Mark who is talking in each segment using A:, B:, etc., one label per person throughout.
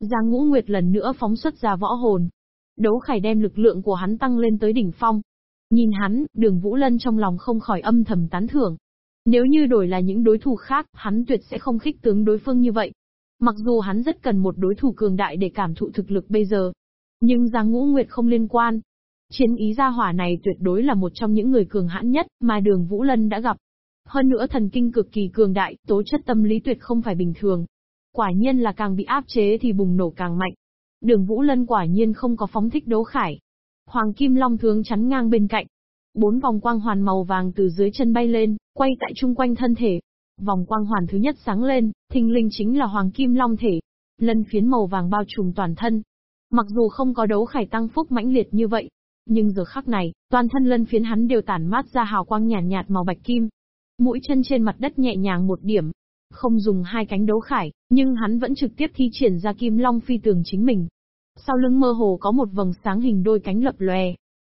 A: Giang Ngũ Nguyệt lần nữa phóng xuất ra võ hồn. Đấu khải đem lực lượng của hắn tăng lên tới đỉnh phong. Nhìn hắn, đường Vũ Lân trong lòng không khỏi âm thầm tán thưởng. Nếu như đổi là những đối thủ khác, hắn tuyệt sẽ không khích tướng đối phương như vậy. Mặc dù hắn rất cần một đối thủ cường đại để cảm thụ thực lực bây giờ. Nhưng Giang Ngũ Nguyệt không liên quan. Chiến ý gia hỏa này tuyệt đối là một trong những người cường hãn nhất mà đường Vũ Lân đã gặp. Hơn nữa thần kinh cực kỳ cường đại, tố chất tâm lý tuyệt không phải bình thường. Quả nhiên là càng bị áp chế thì bùng nổ càng mạnh. Đường Vũ Lân quả nhiên không có phóng thích đấu khải. Hoàng Kim Long thương chắn ngang bên cạnh. Bốn vòng quang hoàn màu vàng từ dưới chân bay lên, quay tại chung quanh thân thể. Vòng quang hoàn thứ nhất sáng lên, thình linh chính là Hoàng Kim Long thể. Lân phiến màu vàng bao trùm toàn thân. Mặc dù không có đấu khải tăng phúc mãnh liệt như vậy, nhưng giờ khắc này, toàn thân lân phiến hắn đều tản mát ra hào quang nhàn nhạt, nhạt màu bạch kim. Mũi chân trên mặt đất nhẹ nhàng một điểm, không dùng hai cánh đấu khải, nhưng hắn vẫn trực tiếp thi triển ra kim long phi tường chính mình. Sau lưng mơ hồ có một vầng sáng hình đôi cánh lập lòe.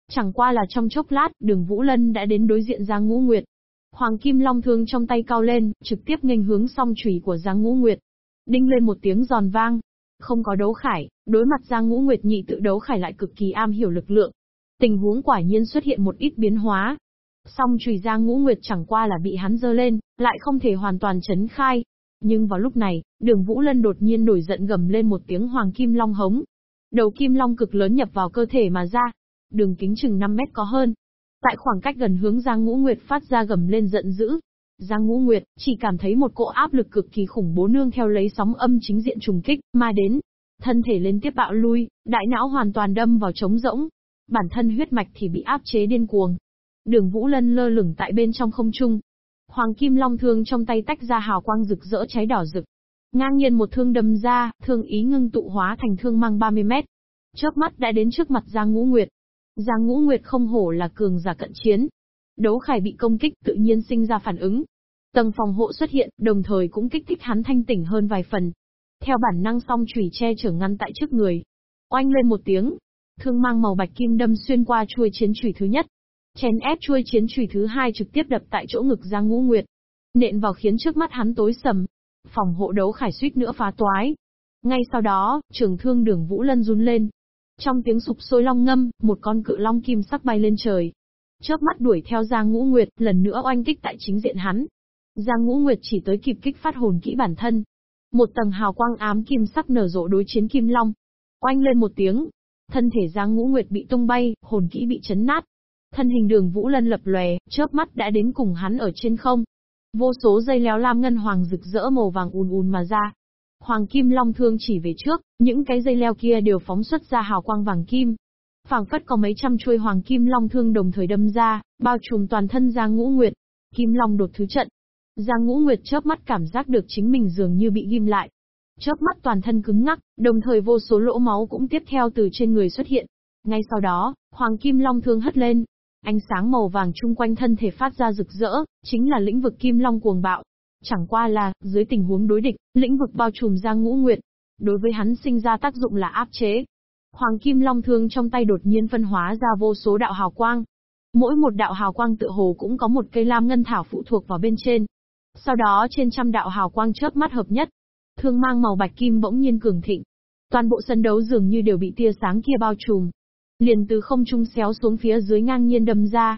A: Chẳng qua là trong chốc lát, đường Vũ Lân đã đến đối diện Giang Ngũ Nguyệt. Hoàng Kim Long thương trong tay cao lên, trực tiếp nghênh hướng song chủy của Giang Ngũ Nguyệt. Đinh lên một tiếng giòn vang. Không có đấu khải, đối mặt Giang Ngũ Nguyệt nhị tự đấu khải lại cực kỳ am hiểu lực lượng. Tình huống quả nhiên xuất hiện một ít biến hóa, Song chùy ra ngũ nguyệt chẳng qua là bị hắn dơ lên, lại không thể hoàn toàn chấn khai. Nhưng vào lúc này, đường Vũ Lân đột nhiên nổi giận gầm lên một tiếng hoàng kim long hống. Đầu kim long cực lớn nhập vào cơ thể mà ra. Đường kính chừng 5 mét có hơn. Tại khoảng cách gần hướng Giang Ngũ Nguyệt phát ra gầm lên giận dữ. Giang Ngũ Nguyệt chỉ cảm thấy một cỗ áp lực cực kỳ khủng bố nương theo lấy sóng âm chính diện trùng kích mà đến. Thân thể lên tiếp bạo lui, đại não hoàn toàn đâm vào trống rỗng. Bản thân huyết mạch thì bị áp chế điên cuồng, Đường Vũ Lân lơ lửng tại bên trong không trung. Hoàng Kim Long thương trong tay tách ra hào quang rực rỡ cháy đỏ rực. Ngang nhiên một thương đâm ra, thương ý ngưng tụ hóa thành thương mang 30 mét. Chớp mắt đã đến trước mặt Giang Ngũ Nguyệt. Giang Ngũ Nguyệt không hổ là cường giả cận chiến. Đấu khải bị công kích tự nhiên sinh ra phản ứng. Tầng phòng hộ xuất hiện, đồng thời cũng kích thích hắn thanh tỉnh hơn vài phần. Theo bản năng song chùy che chở ngăn tại trước người. Oanh lên một tiếng, thương mang màu bạch kim đâm xuyên qua chuôi chiến chùy thứ nhất, Chèn ép chuôi chiến chùy thứ hai trực tiếp đập tại chỗ ngực Giang Ngũ Nguyệt. Nện vào khiến trước mắt hắn tối sầm. Phòng hộ đấu khải suýt nữa phá toái. Ngay sau đó, trường thương đường Vũ Lân run lên. Trong tiếng sụp sôi long ngâm, một con cự long kim sắc bay lên trời. Chớp mắt đuổi theo Giang Ngũ Nguyệt, lần nữa oanh kích tại chính diện hắn. Giang Ngũ Nguyệt chỉ tới kịp kích phát hồn kỹ bản thân. Một tầng hào quang ám kim sắc nở rộ đối chiến kim long. Oanh lên một tiếng, thân thể Giang Ngũ Nguyệt bị tung bay, hồn kỹ bị chấn nát. Thân hình đường Vũ Lân lập lòe, chớp mắt đã đến cùng hắn ở trên không. Vô số dây léo lam ngân hoàng rực rỡ màu vàng ùn ùn mà ra. Hoàng kim long thương chỉ về trước, những cái dây leo kia đều phóng xuất ra hào quang vàng kim. phảng phất có mấy trăm chuôi hoàng kim long thương đồng thời đâm ra, bao trùm toàn thân Giang Ngũ Nguyệt. Kim long đột thứ trận. Giang Ngũ Nguyệt chớp mắt cảm giác được chính mình dường như bị ghim lại. Chớp mắt toàn thân cứng ngắc, đồng thời vô số lỗ máu cũng tiếp theo từ trên người xuất hiện. Ngay sau đó, Hoàng Kim Long thương hất lên, Ánh sáng màu vàng chung quanh thân thể phát ra rực rỡ, chính là lĩnh vực kim long cuồng bạo. Chẳng qua là, dưới tình huống đối địch, lĩnh vực bao trùm ra ngũ nguyệt. Đối với hắn sinh ra tác dụng là áp chế. Hoàng kim long thương trong tay đột nhiên phân hóa ra vô số đạo hào quang. Mỗi một đạo hào quang tự hồ cũng có một cây lam ngân thảo phụ thuộc vào bên trên. Sau đó trên trăm đạo hào quang chớp mắt hợp nhất. Thương mang màu bạch kim bỗng nhiên cường thịnh. Toàn bộ sân đấu dường như đều bị tia sáng kia bao trùm. Liền từ không trung xéo xuống phía dưới ngang nhiên đâm ra.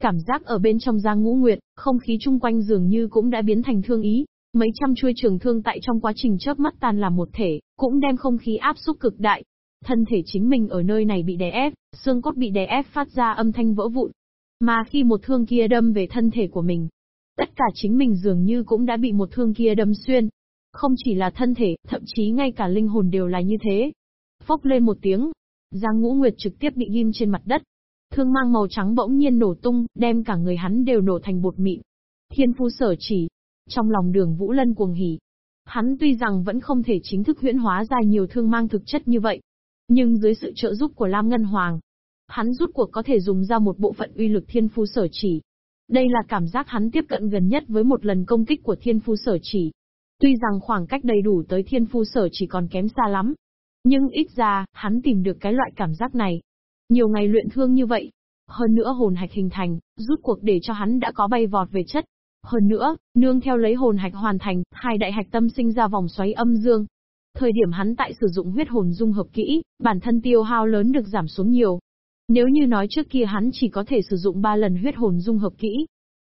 A: Cảm giác ở bên trong giang ngũ nguyệt, không khí chung quanh dường như cũng đã biến thành thương ý. Mấy trăm chuôi trường thương tại trong quá trình chớp mắt tan làm một thể, cũng đem không khí áp xúc cực đại. Thân thể chính mình ở nơi này bị đè ép, xương cốt bị đè ép phát ra âm thanh vỡ vụn. Mà khi một thương kia đâm về thân thể của mình, tất cả chính mình dường như cũng đã bị một thương kia đâm xuyên. Không chỉ là thân thể, thậm chí ngay cả linh hồn đều là như thế. Phốc lên một tiếng, Giang Ngũ Nguyệt trực tiếp bị ghim trên mặt đất. Thương mang màu trắng bỗng nhiên nổ tung, đem cả người hắn đều nổ thành bột mịn. Thiên phu sở chỉ. Trong lòng đường Vũ Lân cuồng hỉ. Hắn tuy rằng vẫn không thể chính thức huyễn hóa ra nhiều thương mang thực chất như vậy. Nhưng dưới sự trợ giúp của Lam Ngân Hoàng, hắn rút cuộc có thể dùng ra một bộ phận uy lực thiên phu sở chỉ. Đây là cảm giác hắn tiếp cận gần nhất với một lần công kích của thiên phu sở chỉ. Tuy rằng khoảng cách đầy đủ tới thiên phu sở chỉ còn kém xa lắm, nhưng ít ra, hắn tìm được cái loại cảm giác này. Nhiều ngày luyện thương như vậy. Hơn nữa hồn hạch hình thành, rút cuộc để cho hắn đã có bay vọt về chất. Hơn nữa, nương theo lấy hồn hạch hoàn thành, hai đại hạch tâm sinh ra vòng xoáy âm dương. Thời điểm hắn tại sử dụng huyết hồn dung hợp kỹ, bản thân tiêu hao lớn được giảm xuống nhiều. Nếu như nói trước kia hắn chỉ có thể sử dụng 3 lần huyết hồn dung hợp kỹ,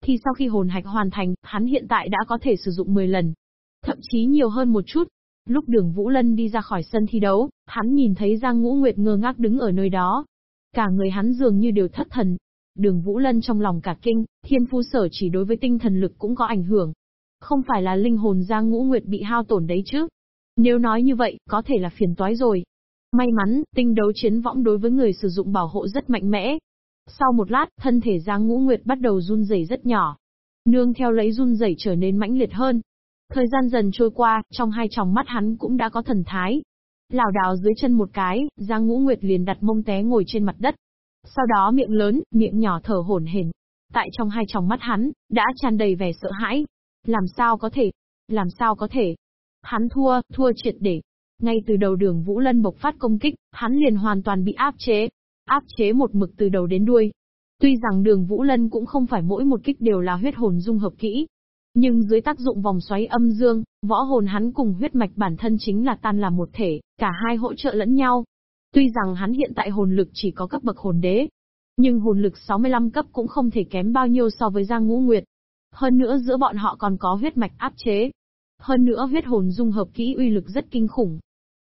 A: thì sau khi hồn hạch hoàn thành, hắn hiện tại đã có thể sử dụng 10 lần. Thậm chí nhiều hơn một chút. Lúc đường Vũ Lân đi ra khỏi sân thi đấu, hắn nhìn thấy Giang Ngũ Nguyệt ngơ ngác đứng ở nơi đó. Cả người hắn dường như đều thất thần. Đường Vũ Lân trong lòng cả kinh, thiên phu sở chỉ đối với tinh thần lực cũng có ảnh hưởng. Không phải là linh hồn Giang Ngũ Nguyệt bị hao tổn đấy chứ. Nếu nói như vậy, có thể là phiền toái rồi. May mắn, tinh đấu chiến võng đối với người sử dụng bảo hộ rất mạnh mẽ. Sau một lát, thân thể Giang Ngũ Nguyệt bắt đầu run rẩy rất nhỏ. Nương theo lấy run rẩy trở nên mãnh liệt hơn. Thời gian dần trôi qua, trong hai tròng mắt hắn cũng đã có thần thái. Lào đảo dưới chân một cái, Giang Ngũ Nguyệt liền đặt mông té ngồi trên mặt đất. Sau đó miệng lớn, miệng nhỏ thở hổn hển. Tại trong hai tròng mắt hắn, đã tràn đầy vẻ sợ hãi. Làm sao có thể? Làm sao có thể? Hắn thua, thua triệt để. Ngay từ đầu đường Vũ Lân bộc phát công kích, hắn liền hoàn toàn bị áp chế. Áp chế một mực từ đầu đến đuôi. Tuy rằng đường Vũ Lân cũng không phải mỗi một kích đều là huyết hồn dung hợp kỹ. Nhưng dưới tác dụng vòng xoáy âm dương, võ hồn hắn cùng huyết mạch bản thân chính là tan làm một thể, cả hai hỗ trợ lẫn nhau. Tuy rằng hắn hiện tại hồn lực chỉ có cấp bậc hồn đế, nhưng hồn lực 65 cấp cũng không thể kém bao nhiêu so với Giang Ngũ Nguyệt. Hơn nữa giữa bọn họ còn có huyết mạch áp chế, hơn nữa huyết hồn dung hợp kỹ uy lực rất kinh khủng.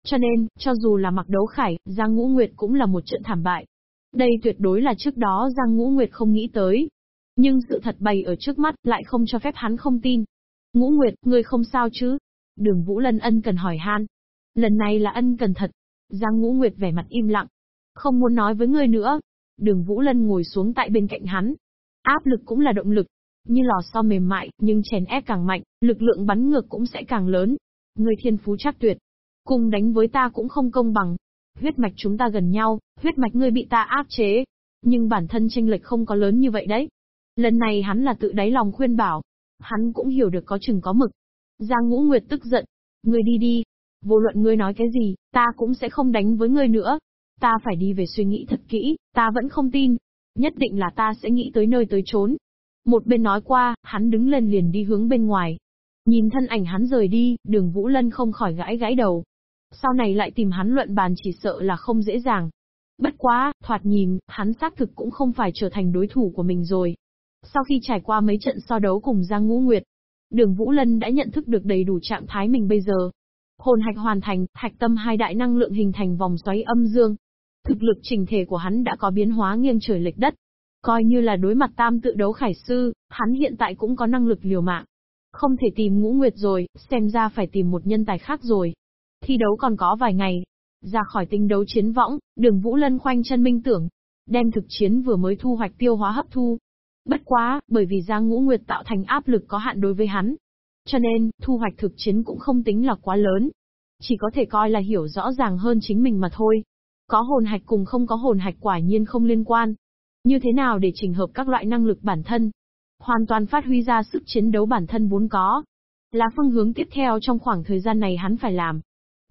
A: Cho nên, cho dù là mặc đấu khải, Giang Ngũ Nguyệt cũng là một trận thảm bại. Đây tuyệt đối là trước đó Giang Ngũ Nguyệt không nghĩ tới. Nhưng sự thật bày ở trước mắt lại không cho phép hắn không tin. Ngũ Nguyệt, ngươi không sao chứ? Đường Vũ Lân ân cần hỏi han. Lần này là ân cần thật. Giang Ngũ Nguyệt vẻ mặt im lặng. Không muốn nói với ngươi nữa. Đường Vũ Lân ngồi xuống tại bên cạnh hắn. Áp lực cũng là động lực, như lò xo mềm mại, nhưng chèn ép càng mạnh, lực lượng bắn ngược cũng sẽ càng lớn. ngươi thiên phú chắc tuyệt. Cùng đánh với ta cũng không công bằng. Huyết mạch chúng ta gần nhau, huyết mạch ngươi bị ta áp chế. Nhưng bản thân tranh lệch không có lớn như vậy đấy. Lần này hắn là tự đáy lòng khuyên bảo. Hắn cũng hiểu được có chừng có mực. Giang Ngũ Nguyệt tức giận. Ngươi đi đi. Vô luận ngươi nói cái gì, ta cũng sẽ không đánh với ngươi nữa. Ta phải đi về suy nghĩ thật kỹ, ta vẫn không tin. Nhất định là ta sẽ nghĩ tới nơi tới chốn, một bên nói qua, hắn đứng lên liền đi hướng bên ngoài. Nhìn thân ảnh hắn rời đi, đường Vũ Lân không khỏi gãi gãi đầu. Sau này lại tìm hắn luận bàn chỉ sợ là không dễ dàng. Bất quá, thoạt nhìn, hắn xác thực cũng không phải trở thành đối thủ của mình rồi. Sau khi trải qua mấy trận so đấu cùng Giang Ngũ Nguyệt, đường Vũ Lân đã nhận thức được đầy đủ trạng thái mình bây giờ. Hồn hạch hoàn thành, hạch tâm hai đại năng lượng hình thành vòng xoáy âm dương. Thực lực trình thể của hắn đã có biến hóa nghiêng trời lệch đất, Coi như là đối mặt tam tự đấu khải sư, hắn hiện tại cũng có năng lực liều mạng. Không thể tìm ngũ nguyệt rồi, xem ra phải tìm một nhân tài khác rồi. Thi đấu còn có vài ngày. Ra khỏi tinh đấu chiến võng, đường Vũ Lân khoanh chân minh tưởng. Đem thực chiến vừa mới thu hoạch tiêu hóa hấp thu. Bất quá, bởi vì Giang Ngũ Nguyệt tạo thành áp lực có hạn đối với hắn. Cho nên, thu hoạch thực chiến cũng không tính là quá lớn. Chỉ có thể coi là hiểu rõ ràng hơn chính mình mà thôi. Có hồn hạch cùng không có hồn hạch quả nhiên không liên quan. Như thế nào để chỉnh hợp các loại năng lực bản thân? Hoàn toàn phát huy ra sức chiến đấu bản thân vốn có. Là phương hướng tiếp theo trong khoảng thời gian này hắn phải làm.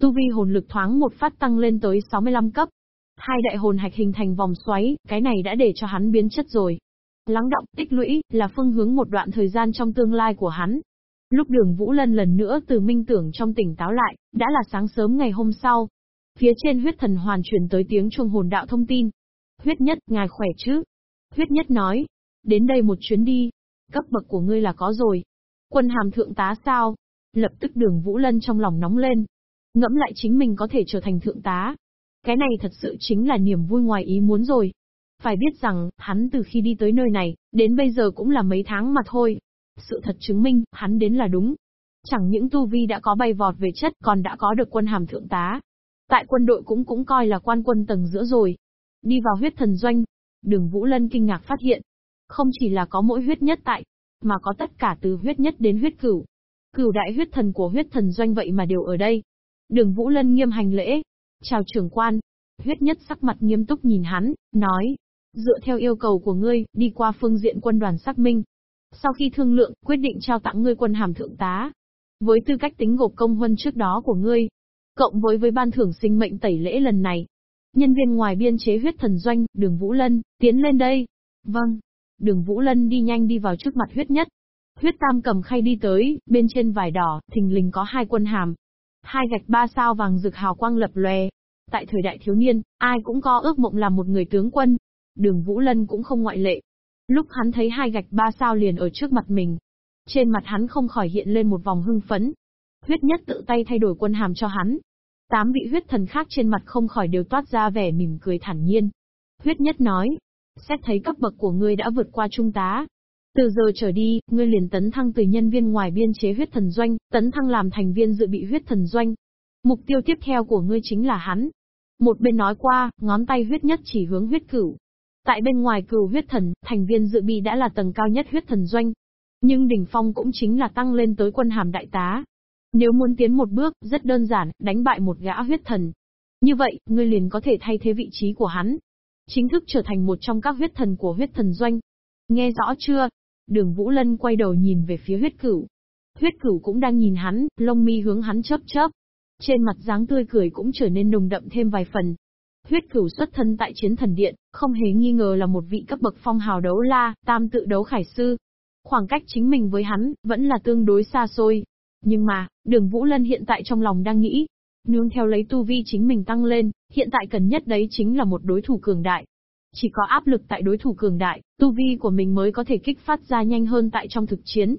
A: Tu vi hồn lực thoáng một phát tăng lên tới 65 cấp. Hai đại hồn hạch hình thành vòng xoáy, cái này đã để cho hắn biến chất rồi. Lắng động, tích lũy, là phương hướng một đoạn thời gian trong tương lai của hắn. Lúc đường Vũ Lân lần nữa từ minh tưởng trong tỉnh táo lại, đã là sáng sớm ngày hôm sau. Phía trên huyết thần hoàn chuyển tới tiếng chuông hồn đạo thông tin. Huyết nhất, ngài khỏe chứ? Huyết nhất nói. Đến đây một chuyến đi. Cấp bậc của ngươi là có rồi. Quân hàm thượng tá sao? Lập tức đường Vũ Lân trong lòng nóng lên. Ngẫm lại chính mình có thể trở thành thượng tá. Cái này thật sự chính là niềm vui ngoài ý muốn rồi. Phải biết rằng, hắn từ khi đi tới nơi này, đến bây giờ cũng là mấy tháng mà thôi. Sự thật chứng minh, hắn đến là đúng. Chẳng những tu vi đã có bay vọt về chất còn đã có được quân hàm thượng tá. Tại quân đội cũng cũng coi là quan quân tầng giữa rồi. Đi vào huyết thần doanh. Đường Vũ Lân kinh ngạc phát hiện. Không chỉ là có mỗi huyết nhất tại, mà có tất cả từ huyết nhất đến huyết cửu. Cửu đại huyết thần của huyết thần doanh vậy mà đều ở đây. Đường Vũ Lân nghiêm hành lễ. Chào trưởng quan. Huyết nhất sắc mặt nghiêm túc nhìn hắn, nói. Dựa theo yêu cầu của ngươi, đi qua phương diện quân đoàn xác minh. Sau khi thương lượng, quyết định trao tặng ngươi quân hàm thượng tá. Với tư cách tính gộp công huân trước đó của ngươi, cộng với với ban thưởng sinh mệnh tẩy lễ lần này, Nhân viên ngoài biên chế huyết thần doanh, đường Vũ Lân, tiến lên đây. Vâng. Đường Vũ Lân đi nhanh đi vào trước mặt huyết nhất. Huyết tam cầm khay đi tới, bên trên vải đỏ, thình lình có hai quân hàm. Hai gạch ba sao vàng rực hào quang lập lòe. Tại thời đại thiếu niên, ai cũng có ước mộng làm một người tướng quân. Đường Vũ Lân cũng không ngoại lệ. Lúc hắn thấy hai gạch ba sao liền ở trước mặt mình. Trên mặt hắn không khỏi hiện lên một vòng hưng phấn. Huyết nhất tự tay thay đổi quân hàm cho hắn. Tám vị huyết thần khác trên mặt không khỏi đều toát ra vẻ mỉm cười thản nhiên. Huyết nhất nói, xét thấy cấp bậc của ngươi đã vượt qua trung tá. Từ giờ trở đi, ngươi liền tấn thăng từ nhân viên ngoài biên chế huyết thần doanh, tấn thăng làm thành viên dự bị huyết thần doanh. Mục tiêu tiếp theo của ngươi chính là hắn. Một bên nói qua, ngón tay huyết nhất chỉ hướng huyết cửu. Tại bên ngoài cửu huyết thần, thành viên dự bị đã là tầng cao nhất huyết thần doanh. Nhưng đỉnh phong cũng chính là tăng lên tới quân hàm đại tá. Nếu muốn tiến một bước, rất đơn giản, đánh bại một gã huyết thần. Như vậy, ngươi liền có thể thay thế vị trí của hắn, chính thức trở thành một trong các huyết thần của huyết thần doanh. Nghe rõ chưa? Đường Vũ Lân quay đầu nhìn về phía huyết cửu. Huyết cửu cũng đang nhìn hắn, lông mi hướng hắn chớp chớp. Trên mặt dáng tươi cười cũng trở nên nồng đậm thêm vài phần. Huyết cửu xuất thân tại chiến thần điện, không hề nghi ngờ là một vị cấp bậc phong hào đấu la, tam tự đấu khải sư. Khoảng cách chính mình với hắn, vẫn là tương đối xa xôi. Nhưng mà, đường Vũ Lân hiện tại trong lòng đang nghĩ, Nương theo lấy tu vi chính mình tăng lên, hiện tại cần nhất đấy chính là một đối thủ cường đại. Chỉ có áp lực tại đối thủ cường đại, tu vi của mình mới có thể kích phát ra nhanh hơn tại trong thực chiến.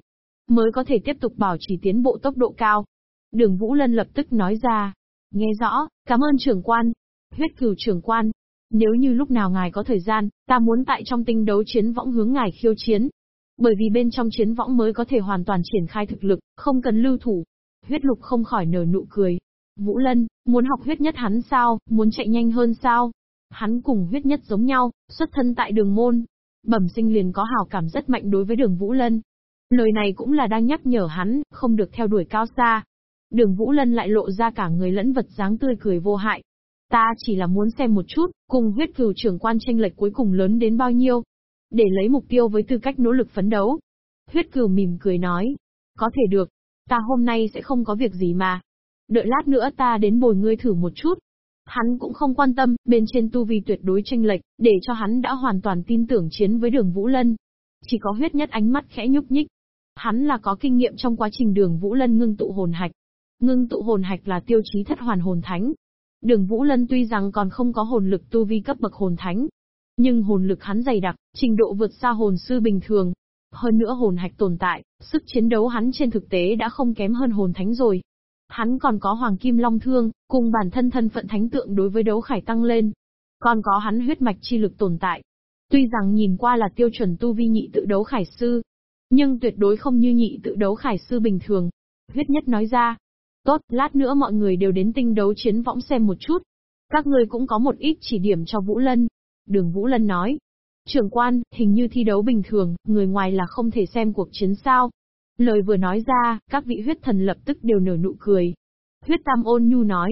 A: Mới có thể tiếp tục bảo trì tiến bộ tốc độ cao. Đường Vũ Lân lập tức nói ra. Nghe rõ, cảm ơn trưởng quan. Huyết cửu trưởng quan. Nếu như lúc nào ngài có thời gian, ta muốn tại trong tinh đấu chiến võng hướng ngài khiêu chiến. Bởi vì bên trong chiến võng mới có thể hoàn toàn triển khai thực lực, không cần lưu thủ. Huyết lục không khỏi nở nụ cười. Vũ Lân, muốn học huyết nhất hắn sao, muốn chạy nhanh hơn sao? Hắn cùng huyết nhất giống nhau, xuất thân tại đường môn. Bẩm sinh liền có hào cảm rất mạnh đối với đường Vũ Lân. Lời này cũng là đang nhắc nhở hắn, không được theo đuổi cao xa. Đường Vũ Lân lại lộ ra cả người lẫn vật dáng tươi cười vô hại. Ta chỉ là muốn xem một chút, cùng huyết cửu trưởng quan tranh lệch cuối cùng lớn đến bao nhiêu. Để lấy mục tiêu với tư cách nỗ lực phấn đấu. Huyết cửu mỉm cười nói. Có thể được. Ta hôm nay sẽ không có việc gì mà. Đợi lát nữa ta đến bồi ngươi thử một chút. Hắn cũng không quan tâm, bên trên tu vi tuyệt đối tranh lệch, để cho hắn đã hoàn toàn tin tưởng chiến với đường Vũ Lân. Chỉ có huyết nhất ánh mắt khẽ nhúc nhích. Hắn là có kinh nghiệm trong quá trình đường Vũ Lân ngưng tụ hồn hạch. Ngưng tụ hồn hạch là tiêu chí thất hoàn hồn thánh. Đường Vũ Lân tuy rằng còn không có hồn lực tu vi cấp bậc hồn thánh, nhưng hồn lực hắn dày đặc, trình độ vượt xa hồn sư bình thường. Hơn nữa hồn hạch tồn tại, sức chiến đấu hắn trên thực tế đã không kém hơn hồn thánh rồi. Hắn còn có Hoàng Kim Long Thương, cùng bản thân thân phận thánh tượng đối với đấu khải tăng lên. Còn có hắn huyết mạch chi lực tồn tại. Tuy rằng nhìn qua là tiêu chuẩn tu vi nhị tự đấu khải sư, nhưng tuyệt đối không như nhị tự đấu khải sư bình thường. Huyết nhất nói ra. Tốt, lát nữa mọi người đều đến tinh đấu chiến võng xem một chút. Các ngươi cũng có một ít chỉ điểm cho Vũ Lân. Đường Vũ Lân nói. Trưởng quan, hình như thi đấu bình thường, người ngoài là không thể xem cuộc chiến sao. Lời vừa nói ra, các vị huyết thần lập tức đều nở nụ cười. Huyết Tam ôn nhu nói,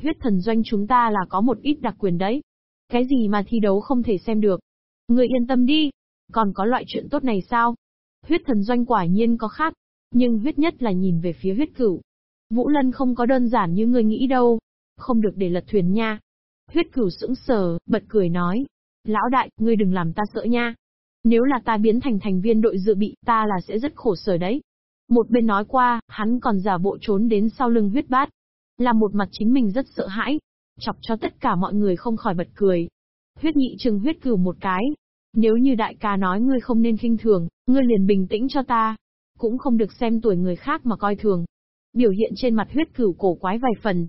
A: huyết thần doanh chúng ta là có một ít đặc quyền đấy. Cái gì mà thi đấu không thể xem được? Người yên tâm đi. Còn có loại chuyện tốt này sao? Huyết thần doanh quả nhiên có khác. Nhưng huyết nhất là nhìn về phía huyết cửu. Vũ Lân không có đơn giản như người nghĩ đâu. Không được để lật thuyền nha. Huyết cửu sững sờ, bật cười nói. Lão đại, ngươi đừng làm ta sợ nha. Nếu là ta biến thành thành viên đội dự bị, ta là sẽ rất khổ sở đấy. Một bên nói qua, hắn còn giả bộ trốn đến sau lưng huyết bát. Làm một mặt chính mình rất sợ hãi. Chọc cho tất cả mọi người không khỏi bật cười. Huyết nhị trừng huyết cửu một cái. Nếu như đại ca nói ngươi không nên khinh thường, ngươi liền bình tĩnh cho ta. Cũng không được xem tuổi người khác mà coi thường. Biểu hiện trên mặt huyết cửu cổ quái vài phần.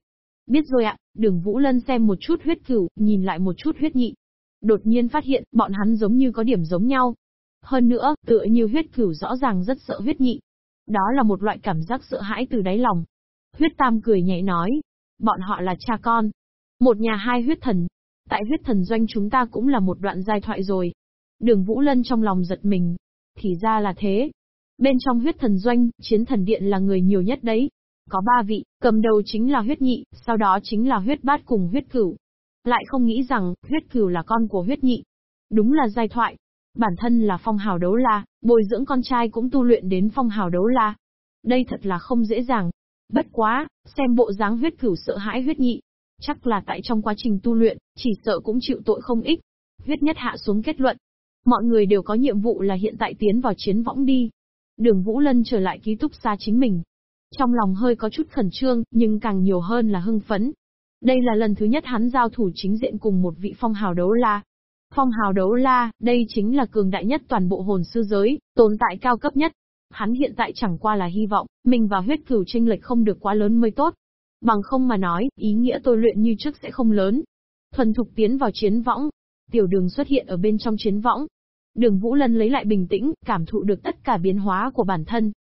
A: Biết rồi ạ, đường Vũ Lân xem một chút huyết cửu, nhìn lại một chút huyết nhị. Đột nhiên phát hiện, bọn hắn giống như có điểm giống nhau. Hơn nữa, tựa như huyết cửu rõ ràng rất sợ huyết nhị. Đó là một loại cảm giác sợ hãi từ đáy lòng. Huyết Tam cười nhẹ nói. Bọn họ là cha con. Một nhà hai huyết thần. Tại huyết thần doanh chúng ta cũng là một đoạn giai thoại rồi. Đường Vũ Lân trong lòng giật mình. Thì ra là thế. Bên trong huyết thần doanh, chiến thần điện là người nhiều nhất đấy. Có ba vị, cầm đầu chính là huyết nhị, sau đó chính là huyết bát cùng huyết cửu. Lại không nghĩ rằng, huyết cửu là con của huyết nhị. Đúng là giai thoại. Bản thân là phong hào đấu la, bồi dưỡng con trai cũng tu luyện đến phong hào đấu la. Đây thật là không dễ dàng. Bất quá, xem bộ dáng huyết cửu sợ hãi huyết nhị. Chắc là tại trong quá trình tu luyện, chỉ sợ cũng chịu tội không ít. Huyết nhất hạ xuống kết luận. Mọi người đều có nhiệm vụ là hiện tại tiến vào chiến võng đi. Đường Vũ Lân trở lại ký túc xa chính mình. Trong lòng hơi có chút khẩn trương, nhưng càng nhiều hơn là hưng phấn. Đây là lần thứ nhất hắn giao thủ chính diện cùng một vị phong hào đấu la. Phong hào đấu la, đây chính là cường đại nhất toàn bộ hồn sư giới, tồn tại cao cấp nhất. Hắn hiện tại chẳng qua là hy vọng, mình và huyết cửu tranh lệch không được quá lớn mới tốt. Bằng không mà nói, ý nghĩa tôi luyện như trước sẽ không lớn. Thuần thục tiến vào chiến võng. Tiểu đường xuất hiện ở bên trong chiến võng. Đường Vũ Lân lấy lại bình tĩnh, cảm thụ được tất cả biến hóa của bản thân.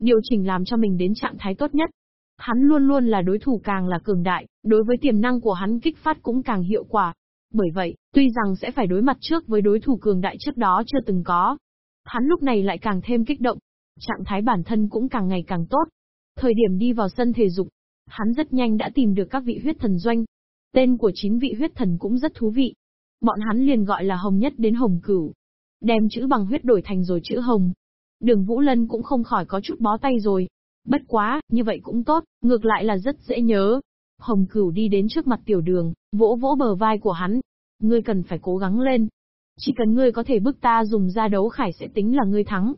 A: Điều chỉnh làm cho mình đến trạng thái tốt nhất. Hắn luôn luôn là đối thủ càng là cường đại, đối với tiềm năng của hắn kích phát cũng càng hiệu quả. Bởi vậy, tuy rằng sẽ phải đối mặt trước với đối thủ cường đại trước đó chưa từng có, hắn lúc này lại càng thêm kích động. Trạng thái bản thân cũng càng ngày càng tốt. Thời điểm đi vào sân thể dục, hắn rất nhanh đã tìm được các vị huyết thần doanh. Tên của chín vị huyết thần cũng rất thú vị. Bọn hắn liền gọi là hồng nhất đến hồng cửu. Đem chữ bằng huyết đổi thành rồi chữ hồng. Đường Vũ Lân cũng không khỏi có chút bó tay rồi. Bất quá, như vậy cũng tốt, ngược lại là rất dễ nhớ. Hồng cửu đi đến trước mặt tiểu đường, vỗ vỗ bờ vai của hắn. Ngươi cần phải cố gắng lên. Chỉ cần ngươi có thể bức ta dùng ra đấu khải sẽ tính là ngươi thắng.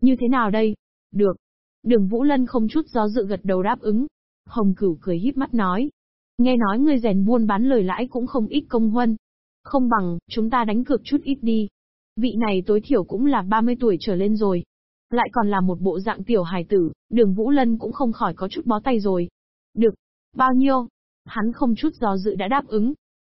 A: Như thế nào đây? Được. Đường Vũ Lân không chút do dự gật đầu đáp ứng. Hồng cửu cười híp mắt nói. Nghe nói ngươi rèn buôn bán lời lãi cũng không ít công huân. Không bằng, chúng ta đánh cược chút ít đi. Vị này tối thiểu cũng là 30 tuổi trở lên rồi. Lại còn là một bộ dạng tiểu hài tử, đường Vũ Lân cũng không khỏi có chút bó tay rồi. Được. Bao nhiêu? Hắn không chút do dự đã đáp ứng.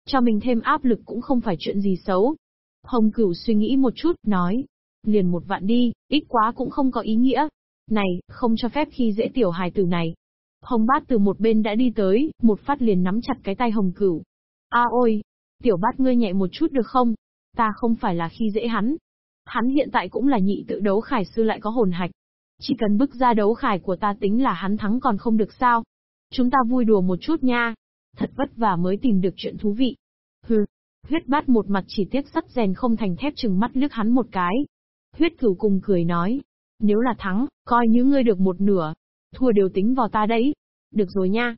A: Cho mình thêm áp lực cũng không phải chuyện gì xấu. Hồng cửu suy nghĩ một chút, nói. Liền một vạn đi, ít quá cũng không có ý nghĩa. Này, không cho phép khi dễ tiểu hài tử này. Hồng bát từ một bên đã đi tới, một phát liền nắm chặt cái tay hồng cửu. A ôi, tiểu bát ngươi nhẹ một chút được không? Ta không phải là khi dễ hắn. Hắn hiện tại cũng là nhị tự đấu khải sư lại có hồn hạch. Chỉ cần bức ra đấu khải của ta tính là hắn thắng còn không được sao. Chúng ta vui đùa một chút nha. Thật vất vả mới tìm được chuyện thú vị. Hừ, huyết bát một mặt chỉ tiếc sắt rèn không thành thép chừng mắt liếc hắn một cái. Huyết cửu cùng cười nói. Nếu là thắng, coi như ngươi được một nửa. Thua đều tính vào ta đấy. Được rồi nha.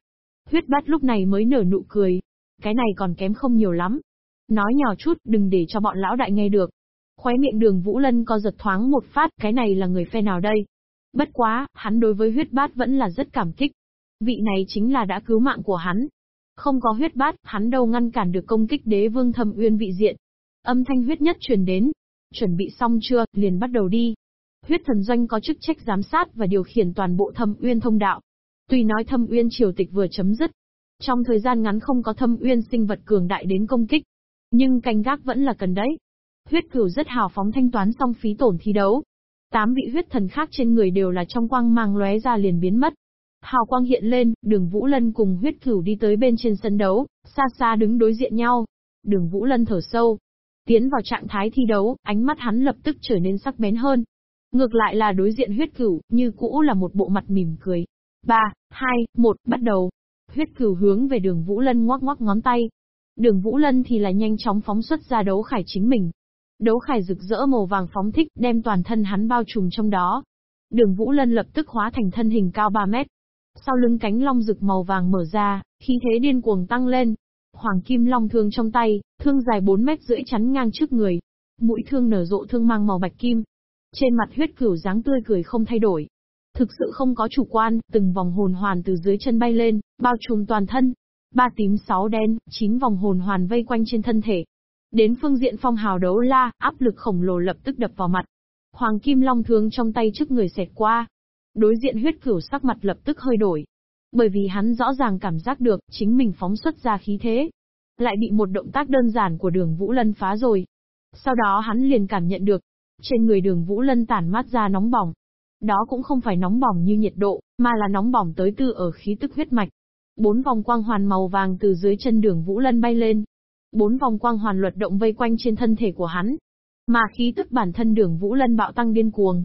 A: Huyết bát lúc này mới nở nụ cười. Cái này còn kém không nhiều lắm. Nói nhỏ chút, đừng để cho bọn lão đại nghe được. Khóe miệng đường Vũ Lân co giật thoáng một phát, cái này là người phe nào đây? Bất quá, hắn đối với huyết bát vẫn là rất cảm kích. Vị này chính là đã cứu mạng của hắn. Không có huyết bát, hắn đâu ngăn cản được công kích đế vương thâm uyên vị diện. Âm thanh huyết nhất truyền đến. Chuẩn bị xong chưa, liền bắt đầu đi. Huyết thần doanh có chức trách giám sát và điều khiển toàn bộ thâm uyên thông đạo. Tuy nói thâm uyên triều tịch vừa chấm dứt. Trong thời gian ngắn không có thâm uyên sinh vật cường đại đến công kích. Nhưng canh gác vẫn là cần đấy. Huyết cửu rất hào phóng thanh toán xong phí tổn thi đấu. Tám vị huyết thần khác trên người đều là trong quang mang lóe ra liền biến mất. Hào quang hiện lên, đường Vũ Lân cùng huyết cửu đi tới bên trên sân đấu, xa xa đứng đối diện nhau. Đường Vũ Lân thở sâu. Tiến vào trạng thái thi đấu, ánh mắt hắn lập tức trở nên sắc bén hơn. Ngược lại là đối diện huyết cửu, như cũ là một bộ mặt mỉm cười. 3, 2, 1, bắt đầu. Huyết cửu hướng về đường Vũ Lân ngoắc ngoắc ngón tay. Đường Vũ Lân thì là nhanh chóng phóng xuất ra đấu khải chính mình. Đấu khải rực rỡ màu vàng phóng thích, đem toàn thân hắn bao trùm trong đó. Đường Vũ Lân lập tức hóa thành thân hình cao 3 mét. Sau lưng cánh long rực màu vàng mở ra, khí thế điên cuồng tăng lên. Hoàng kim long thương trong tay, thương dài 4 mét rưỡi chắn ngang trước người. Mũi thương nở rộ thương mang màu bạch kim. Trên mặt huyết cửu dáng tươi cười không thay đổi. Thực sự không có chủ quan, từng vòng hồn hoàn từ dưới chân bay lên, bao trùm toàn thân. Ba tím sáu đen, chín vòng hồn hoàn vây quanh trên thân thể, Đến phương diện phong hào đấu la, áp lực khổng lồ lập tức đập vào mặt. Hoàng Kim Long thương trong tay trước người xẹt qua. Đối diện huyết cửu sắc mặt lập tức hơi đổi. Bởi vì hắn rõ ràng cảm giác được, chính mình phóng xuất ra khí thế. Lại bị một động tác đơn giản của đường Vũ Lân phá rồi. Sau đó hắn liền cảm nhận được, trên người đường Vũ Lân tản mát ra nóng bỏng. Đó cũng không phải nóng bỏng như nhiệt độ, mà là nóng bỏng tới từ ở khí tức huyết mạch. Bốn vòng quang hoàn màu vàng từ dưới chân đường Vũ Lân bay lên, Bốn vòng quang hoàn luật động vây quanh trên thân thể của hắn. Mà khí tức bản thân đường Vũ Lân bạo tăng điên cuồng.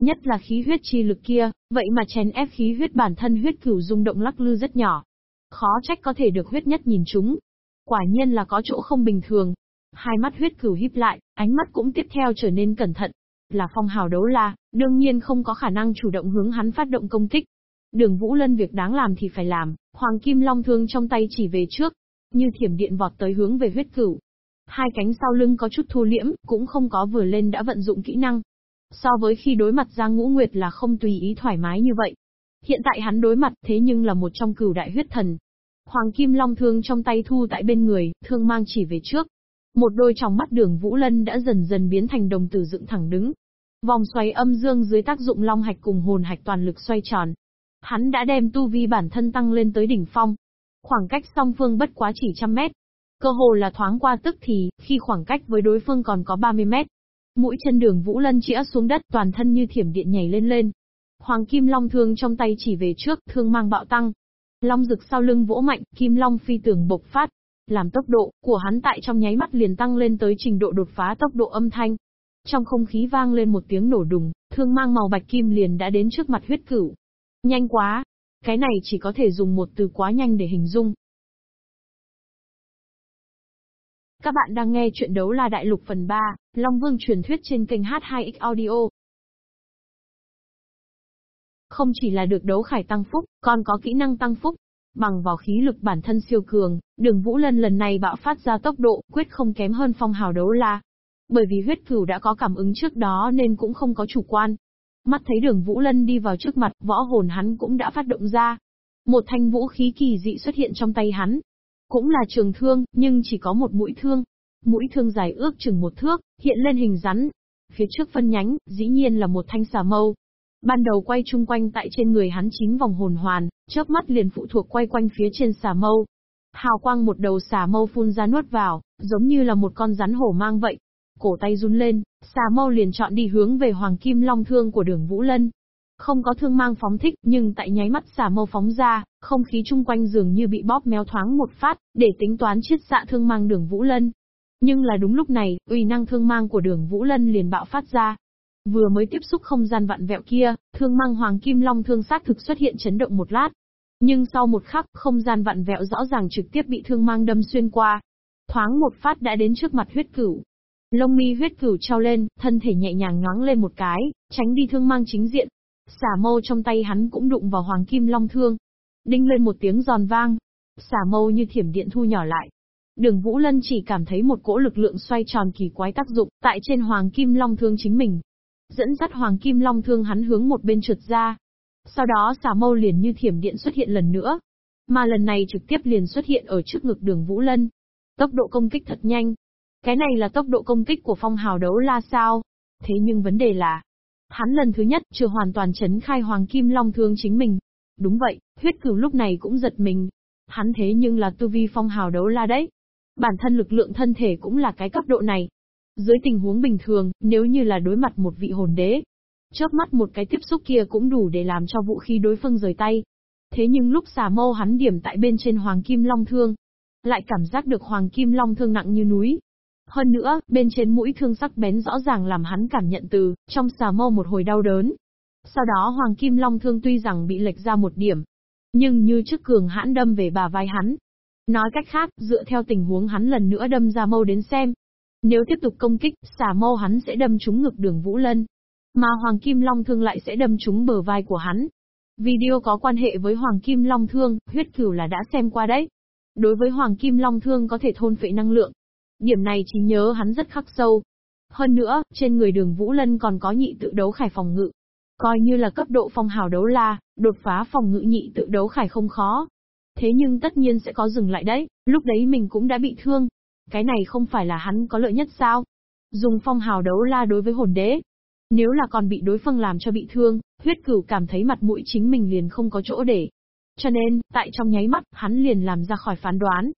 A: Nhất là khí huyết chi lực kia, vậy mà chèn ép khí huyết bản thân huyết cửu rung động lắc lư rất nhỏ. Khó trách có thể được huyết nhất nhìn chúng. Quả nhiên là có chỗ không bình thường. Hai mắt huyết cửu híp lại, ánh mắt cũng tiếp theo trở nên cẩn thận. Là phong hào đấu la, đương nhiên không có khả năng chủ động hướng hắn phát động công kích. Đường Vũ Lân việc đáng làm thì phải làm, Hoàng Kim Long thương trong tay chỉ về trước, như thiểm điện vọt tới hướng về huyết cửu. Hai cánh sau lưng có chút thu liễm, cũng không có vừa lên đã vận dụng kỹ năng. So với khi đối mặt Giang Ngũ Nguyệt là không tùy ý thoải mái như vậy. Hiện tại hắn đối mặt thế nhưng là một trong cửu đại huyết thần. Hoàng Kim Long thương trong tay thu tại bên người, thương mang chỉ về trước. Một đôi trong mắt đường Vũ Lân đã dần dần biến thành đồng tử dựng thẳng đứng. Vòng xoáy âm dương dưới tác dụng long hạch cùng hồn hạch toàn lực xoay tròn. Hắn đã đem tu vi bản thân tăng lên tới đỉnh phong. Khoảng cách song phương bất quá chỉ trăm mét. Cơ hồ là thoáng qua tức thì, khi khoảng cách với đối phương còn có 30 mét. Mũi chân đường Vũ Lân chĩa xuống đất toàn thân như thiểm điện nhảy lên lên. Hoàng Kim Long thương trong tay chỉ về trước, thương mang bạo tăng. Long rực sau lưng vỗ mạnh, Kim Long phi tường bộc phát. Làm tốc độ của hắn tại trong nháy mắt liền tăng lên tới trình độ đột phá tốc độ âm thanh. Trong không khí vang lên một tiếng nổ đùng, thương mang màu bạch kim liền đã đến trước mặt huyết cửu. Nhanh quá! Cái này chỉ có thể dùng một từ quá nhanh để hình dung. Các bạn đang nghe chuyện đấu la đại lục phần 3, Long Vương truyền thuyết trên kênh H2X Audio. Không chỉ là được đấu khải tăng phúc, còn có kỹ năng tăng phúc. Bằng vào khí lực bản thân siêu cường, đường Vũ Lân lần này bạo phát ra tốc độ, quyết không kém hơn phong hào đấu la. Bởi vì huyết cửu đã có cảm ứng trước đó nên cũng không có chủ quan. Mắt thấy đường Vũ Lân đi vào trước mặt, võ hồn hắn cũng đã phát động ra. Một thanh vũ khí kỳ dị xuất hiện trong tay hắn, cũng là trường thương, nhưng chỉ có một mũi thương. Mũi thương dài ước chừng một thước, hiện lên hình rắn. Phía trước phân nhánh, dĩ nhiên là một thanh xà mâu. Ban đầu quay chung quanh tại trên người hắn chín vòng hồn hoàn, chớp mắt liền phụ thuộc quay quanh phía trên xà mâu. Hào quang một đầu xà mâu phun ra nuốt vào, giống như là một con rắn hổ mang vậy. Cổ tay run lên, xà mau liền chọn đi hướng về hoàng kim long thương của đường Vũ Lân. Không có thương mang phóng thích, nhưng tại nháy mắt xà mâu phóng ra, không khí chung quanh dường như bị bóp méo thoáng một phát, để tính toán chiết xạ thương mang đường Vũ Lân. Nhưng là đúng lúc này, uy năng thương mang của đường Vũ Lân liền bạo phát ra. Vừa mới tiếp xúc không gian vặn vẹo kia, thương mang hoàng kim long thương xác thực xuất hiện chấn động một lát. Nhưng sau một khắc, không gian vặn vẹo rõ ràng trực tiếp bị thương mang đâm xuyên qua. Thoáng một phát đã đến trước mặt huyết cửu. Lông mi huyết cửu trao lên, thân thể nhẹ nhàng nhoáng lên một cái, tránh đi thương mang chính diện, Xả mâu trong tay hắn cũng đụng vào hoàng kim long thương. Đinh lên một tiếng giòn vang. Xả mâu như thiểm điện thu nhỏ lại. Đường Vũ Lân chỉ cảm thấy một cỗ lực lượng xoay tròn kỳ quái tác dụng tại trên hoàng kim long thương chính mình. Dẫn dắt hoàng kim long thương hắn hướng một bên trượt ra. Sau đó xả mâu liền như thiểm điện xuất hiện lần nữa. Mà lần này trực tiếp liền xuất hiện ở trước ngực đường Vũ Lân. Tốc độ công kích thật nhanh. Cái này là tốc độ công kích của phong hào đấu la sao? Thế nhưng vấn đề là, Hắn lần thứ nhất chưa hoàn toàn chấn khai Hoàng Kim Long thương chính mình. Đúng vậy, huyết cửu lúc này cũng giật mình. Hắn thế nhưng là tu vi phong hào đấu la đấy. Bản thân lực lượng thân thể cũng là cái cấp độ này. Dưới tình huống bình thường, nếu như là đối mặt một vị hồn đế, chớp mắt một cái tiếp xúc kia cũng đủ để làm cho vũ khí đối phương rời tay. Thế nhưng lúc xà mâu hắn điểm tại bên trên Hoàng Kim Long Thương, lại cảm giác được Hoàng Kim Long Thương nặng như núi, hơn nữa, bên trên mũi thương sắc bén rõ ràng làm hắn cảm nhận từ, trong xà mâu một hồi đau đớn. Sau đó Hoàng Kim Long thương tuy rằng bị lệch ra một điểm, nhưng như trước cường hãn đâm về bà vai hắn. Nói cách khác, dựa theo tình huống hắn lần nữa đâm ra mâu đến xem. Nếu tiếp tục công kích, xà mâu hắn sẽ đâm trúng ngực đường Vũ Lân. Mà Hoàng Kim Long thương lại sẽ đâm trúng bờ vai của hắn. Video có quan hệ với Hoàng Kim Long thương, huyết cửu là đã xem qua đấy. Đối với Hoàng Kim Long thương có thể thôn phệ năng lượng, Điểm này chỉ nhớ hắn rất khắc sâu. Hơn nữa, trên người đường Vũ Lân còn có nhị tự đấu khải phòng ngự. Coi như là cấp độ phong hào đấu la, đột phá phòng ngự nhị tự đấu khải không khó. Thế nhưng tất nhiên sẽ có dừng lại đấy, lúc đấy mình cũng đã bị thương. Cái này không phải là hắn có lợi nhất sao? Dùng phong hào đấu la đối với hồn đế. Nếu là còn bị đối phương làm cho bị thương, huyết cửu cảm thấy mặt mũi chính mình liền không có chỗ để. Cho nên, tại trong nháy mắt, hắn liền làm ra khỏi phán đoán,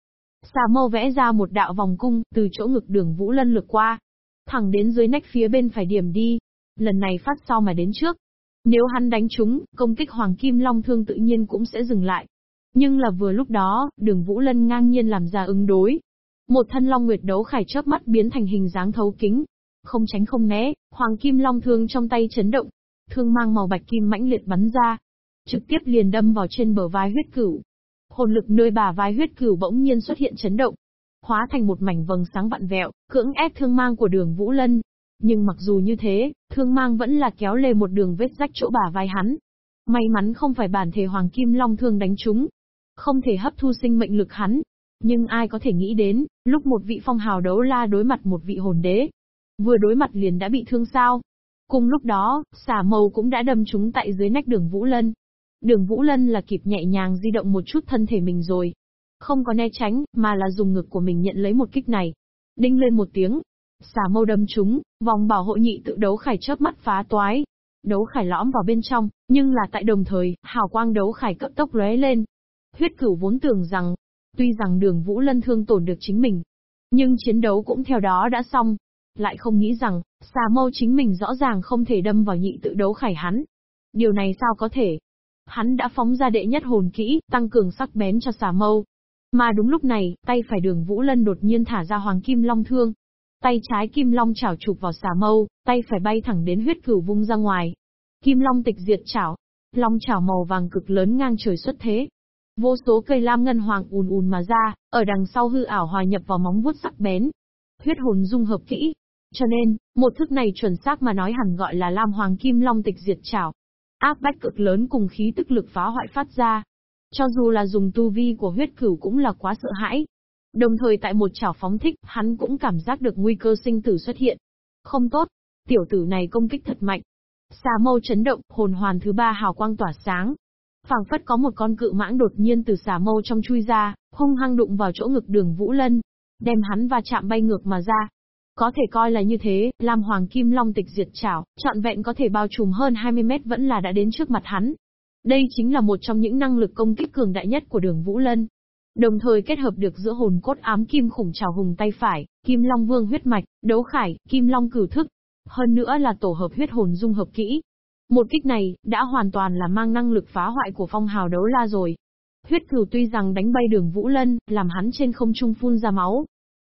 A: Xà mâu vẽ ra một đạo vòng cung, từ chỗ ngực đường Vũ Lân lược qua. Thẳng đến dưới nách phía bên phải điểm đi. Lần này phát sau mà đến trước. Nếu hắn đánh trúng, công kích Hoàng Kim Long Thương tự nhiên cũng sẽ dừng lại. Nhưng là vừa lúc đó, đường Vũ Lân ngang nhiên làm ra ứng đối. Một thân Long Nguyệt đấu khải chớp mắt biến thành hình dáng thấu kính. Không tránh không né, Hoàng Kim Long Thương trong tay chấn động. Thương mang màu bạch kim mãnh liệt bắn ra. Trực tiếp liền đâm vào trên bờ vai huyết cửu. Hồn lực nơi bà vai huyết cửu bỗng nhiên xuất hiện chấn động, hóa thành một mảnh vầng sáng vặn vẹo, cưỡng ép thương mang của đường Vũ Lân. Nhưng mặc dù như thế, thương mang vẫn là kéo lê một đường vết rách chỗ bà vai hắn. May mắn không phải bản thể Hoàng Kim Long thương đánh trúng, không thể hấp thu sinh mệnh lực hắn. Nhưng ai có thể nghĩ đến, lúc một vị phong hào đấu la đối mặt một vị hồn đế, vừa đối mặt liền đã bị thương sao. Cùng lúc đó, xả màu cũng đã đâm trúng tại dưới nách đường Vũ Lân. Đường Vũ Lân là kịp nhẹ nhàng di động một chút thân thể mình rồi. Không có né tránh, mà là dùng ngực của mình nhận lấy một kích này. Đinh lên một tiếng. Xà mâu đâm trúng, vòng bảo hộ nhị tự đấu khải chớp mắt phá toái. Đấu khải lõm vào bên trong, nhưng là tại đồng thời, hào quang đấu khải cấp tốc lóe lên. Huyết cửu vốn tưởng rằng, tuy rằng đường Vũ Lân thương tổn được chính mình, nhưng chiến đấu cũng theo đó đã xong. Lại không nghĩ rằng, xà mâu chính mình rõ ràng không thể đâm vào nhị tự đấu khải hắn. Điều này sao có thể? Hắn đã phóng ra đệ nhất hồn kỹ, tăng cường sắc bén cho xà mâu. Mà đúng lúc này, tay phải đường Vũ Lân đột nhiên thả ra hoàng kim long thương. Tay trái kim long chảo chụp vào xà mâu, tay phải bay thẳng đến huyết cửu vung ra ngoài. Kim long tịch diệt chảo. Long chảo màu vàng cực lớn ngang trời xuất thế. Vô số cây lam ngân hoàng ùn ùn mà ra, ở đằng sau hư ảo hòa nhập vào móng vuốt sắc bén. Huyết hồn dung hợp kỹ. Cho nên, một thức này chuẩn xác mà nói hẳn gọi là lam hoàng kim long tịch diệt chảo áp bách cực lớn cùng khí tức lực phá hoại phát ra. Cho dù là dùng tu vi của huyết cửu cũng là quá sợ hãi. Đồng thời tại một chảo phóng thích, hắn cũng cảm giác được nguy cơ sinh tử xuất hiện. Không tốt, tiểu tử này công kích thật mạnh. Xà mâu chấn động, hồn hoàn thứ ba hào quang tỏa sáng. phảng phất có một con cự mãng đột nhiên từ xà mâu trong chui ra, hung hăng đụng vào chỗ ngực đường Vũ Lân, đem hắn và chạm bay ngược mà ra. Có thể coi là như thế, Lam Hoàng Kim Long tịch diệt chảo, trọn vẹn có thể bao trùm hơn 20 mét vẫn là đã đến trước mặt hắn. Đây chính là một trong những năng lực công kích cường đại nhất của đường Vũ Lân. Đồng thời kết hợp được giữa hồn cốt ám kim khủng trào hùng tay phải, Kim Long Vương huyết mạch, đấu khải, Kim Long cửu thức. Hơn nữa là tổ hợp huyết hồn dung hợp kỹ. Một kích này, đã hoàn toàn là mang năng lực phá hoại của phong hào đấu la rồi. Huyết cửu tuy rằng đánh bay đường Vũ Lân, làm hắn trên không trung phun ra máu,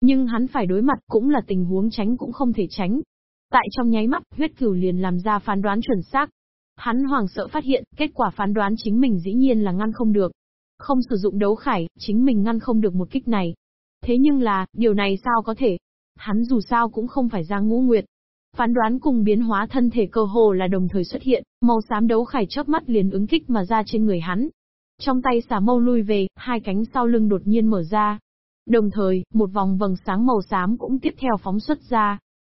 A: nhưng hắn phải đối mặt cũng là tình huống tránh cũng không thể tránh. Tại trong nháy mắt, huyết cửu liền làm ra phán đoán chuẩn xác. Hắn hoàng sợ phát hiện, kết quả phán đoán chính mình dĩ nhiên là ngăn không được. Không sử dụng đấu khải, chính mình ngăn không được một kích này. Thế nhưng là, điều này sao có thể? Hắn dù sao cũng không phải ra ngũ nguyệt. Phán đoán cùng biến hóa thân thể cơ hồ là đồng thời xuất hiện, màu xám đấu khải chớp mắt liền ứng kích mà ra trên người hắn. Trong tay xà mâu lui về, hai cánh sau lưng đột nhiên mở ra, Đồng thời, một vòng vầng sáng màu xám cũng tiếp theo phóng xuất ra.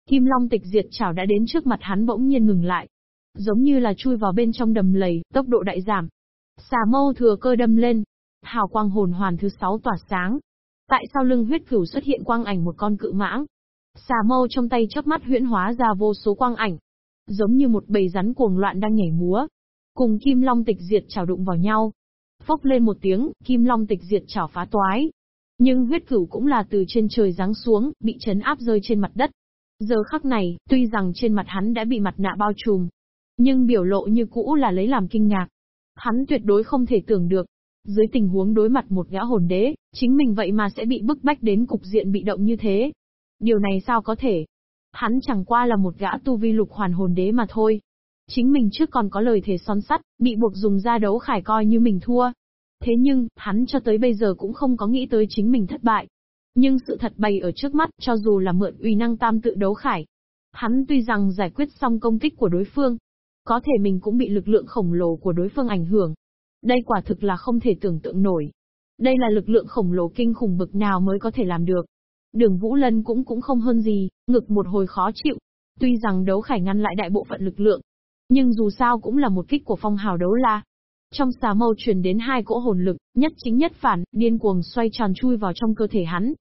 A: Kim Long tịch diệt chảo đã đến trước mặt hắn bỗng nhiên ngừng lại. Giống như là chui vào bên trong đầm lầy, tốc độ đại giảm. Xà mâu thừa cơ đâm lên. Hào quang hồn hoàn thứ sáu tỏa sáng. Tại sau lưng huyết cửu xuất hiện quang ảnh một con cự mãng. Xà mâu trong tay chớp mắt huyễn hóa ra vô số quang ảnh. Giống như một bầy rắn cuồng loạn đang nhảy múa. Cùng Kim Long tịch diệt chảo đụng vào nhau. Phốc lên một tiếng, Kim Long tịch diệt chảo phá toái, nhưng huyết cửu cũng là từ trên trời giáng xuống, bị chấn áp rơi trên mặt đất. Giờ khắc này, tuy rằng trên mặt hắn đã bị mặt nạ bao trùm, nhưng biểu lộ như cũ là lấy làm kinh ngạc. Hắn tuyệt đối không thể tưởng được, dưới tình huống đối mặt một gã hồn đế, chính mình vậy mà sẽ bị bức bách đến cục diện bị động như thế. Điều này sao có thể? Hắn chẳng qua là một gã tu vi lục hoàn hồn đế mà thôi. Chính mình trước còn có lời thề son sắt, bị buộc dùng ra đấu khải coi như mình thua. Thế nhưng, hắn cho tới bây giờ cũng không có nghĩ tới chính mình thất bại. Nhưng sự thật bày ở trước mắt, cho dù là mượn uy năng tam tự đấu khải. Hắn tuy rằng giải quyết xong công kích của đối phương, có thể mình cũng bị lực lượng khổng lồ của đối phương ảnh hưởng. Đây quả thực là không thể tưởng tượng nổi. Đây là lực lượng khổng lồ kinh khủng bực nào mới có thể làm được. Đường Vũ Lân cũng cũng không hơn gì, ngực một hồi khó chịu. Tuy rằng đấu khải ngăn lại đại bộ phận lực lượng, nhưng dù sao cũng là một kích của phong hào đấu la. Trong xà mâu truyền đến hai cỗ hồn lực, nhất chính nhất phản, điên cuồng xoay tròn chui vào trong cơ thể hắn.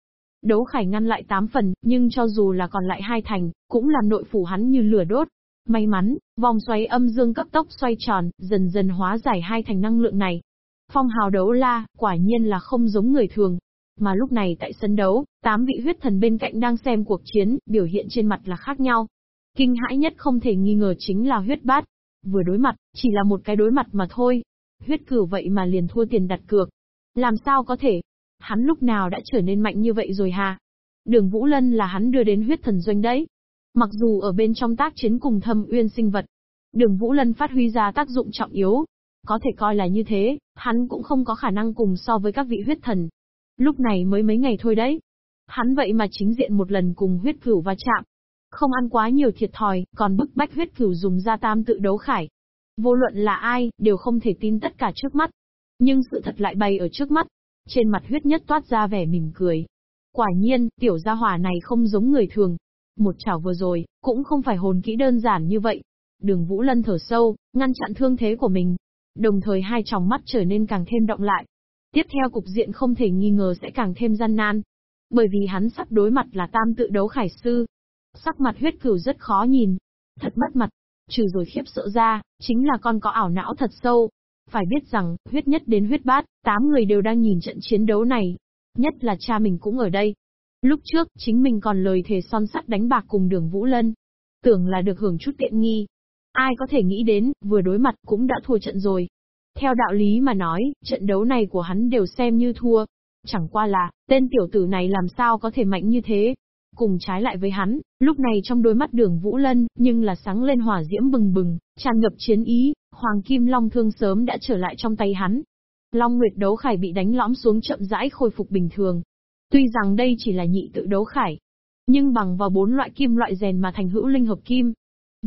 A: Đấu khải ngăn lại tám phần, nhưng cho dù là còn lại hai thành, cũng làm nội phủ hắn như lửa đốt. May mắn, vòng xoáy âm dương cấp tốc xoay tròn, dần dần hóa giải hai thành năng lượng này. Phong hào đấu la, quả nhiên là không giống người thường. Mà lúc này tại sân đấu, tám vị huyết thần bên cạnh đang xem cuộc chiến, biểu hiện trên mặt là khác nhau. Kinh hãi nhất không thể nghi ngờ chính là huyết bát. Vừa đối mặt, chỉ là một cái đối mặt mà thôi, Huyết cửu vậy mà liền thua tiền đặt cược. Làm sao có thể? Hắn lúc nào đã trở nên mạnh như vậy rồi hà? Đường Vũ Lân là hắn đưa đến huyết thần doanh đấy. Mặc dù ở bên trong tác chiến cùng thâm uyên sinh vật, đường Vũ Lân phát huy ra tác dụng trọng yếu. Có thể coi là như thế, hắn cũng không có khả năng cùng so với các vị huyết thần. Lúc này mới mấy ngày thôi đấy. Hắn vậy mà chính diện một lần cùng huyết cửu va chạm. Không ăn quá nhiều thiệt thòi, còn bức bách huyết cửu dùng ra tam tự đấu khải. Vô luận là ai, đều không thể tin tất cả trước mắt. Nhưng sự thật lại bày ở trước mắt. Trên mặt huyết nhất toát ra vẻ mỉm cười. Quả nhiên, tiểu gia hỏa này không giống người thường. Một chảo vừa rồi, cũng không phải hồn kỹ đơn giản như vậy. Đường Vũ Lân thở sâu, ngăn chặn thương thế của mình. đồng thời hai tròng mắt trở nên càng thêm động lại. Tiếp theo cục diện không thể nghi ngờ sẽ càng thêm gian nan. Bởi vì hắn sắp đối mặt là tam tự đấu khải sư. Sắc mặt huyết cửu rất khó nhìn. Thật mất mặt. Trừ rồi khiếp sợ ra, chính là con có ảo não thật sâu. Phải biết rằng, huyết nhất đến huyết bát, tám người đều đang nhìn trận chiến đấu này. Nhất là cha mình cũng ở đây. Lúc trước, chính mình còn lời thề son sắt đánh bạc cùng đường Vũ Lân. Tưởng là được hưởng chút tiện nghi. Ai có thể nghĩ đến, vừa đối mặt cũng đã thua trận rồi. Theo đạo lý mà nói, trận đấu này của hắn đều xem như thua. Chẳng qua là, tên tiểu tử này làm sao có thể mạnh như thế. Cùng trái lại với hắn, lúc này trong đôi mắt đường Vũ Lân, nhưng là sáng lên hỏa diễm bừng bừng, tràn ngập chiến ý, Hoàng Kim Long thương sớm đã trở lại trong tay hắn. Long Nguyệt đấu khải bị đánh lõm xuống chậm rãi khôi phục bình thường. Tuy rằng đây chỉ là nhị tự đấu khải, nhưng bằng vào bốn loại kim loại rèn mà thành hữu linh hợp kim,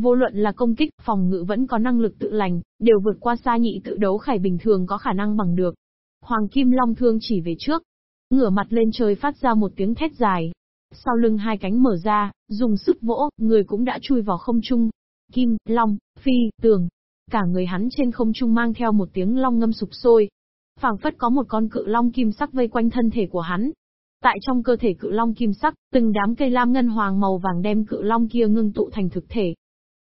A: Vô luận là công kích, phòng ngự vẫn có năng lực tự lành, đều vượt qua xa nhị tự đấu khải bình thường có khả năng bằng được. Hoàng Kim Long thương chỉ về trước, ngửa mặt lên trời phát ra một tiếng thét dài. Sau lưng hai cánh mở ra, dùng sức vỗ, người cũng đã chui vào không trung. Kim, Long, Phi, Tường. Cả người hắn trên không trung mang theo một tiếng long ngâm sụp sôi. phảng phất có một con cự long kim sắc vây quanh thân thể của hắn, Tại trong cơ thể cự long kim sắc, từng đám cây lam ngân hoàng màu vàng đem cự long kia ngưng tụ thành thực thể,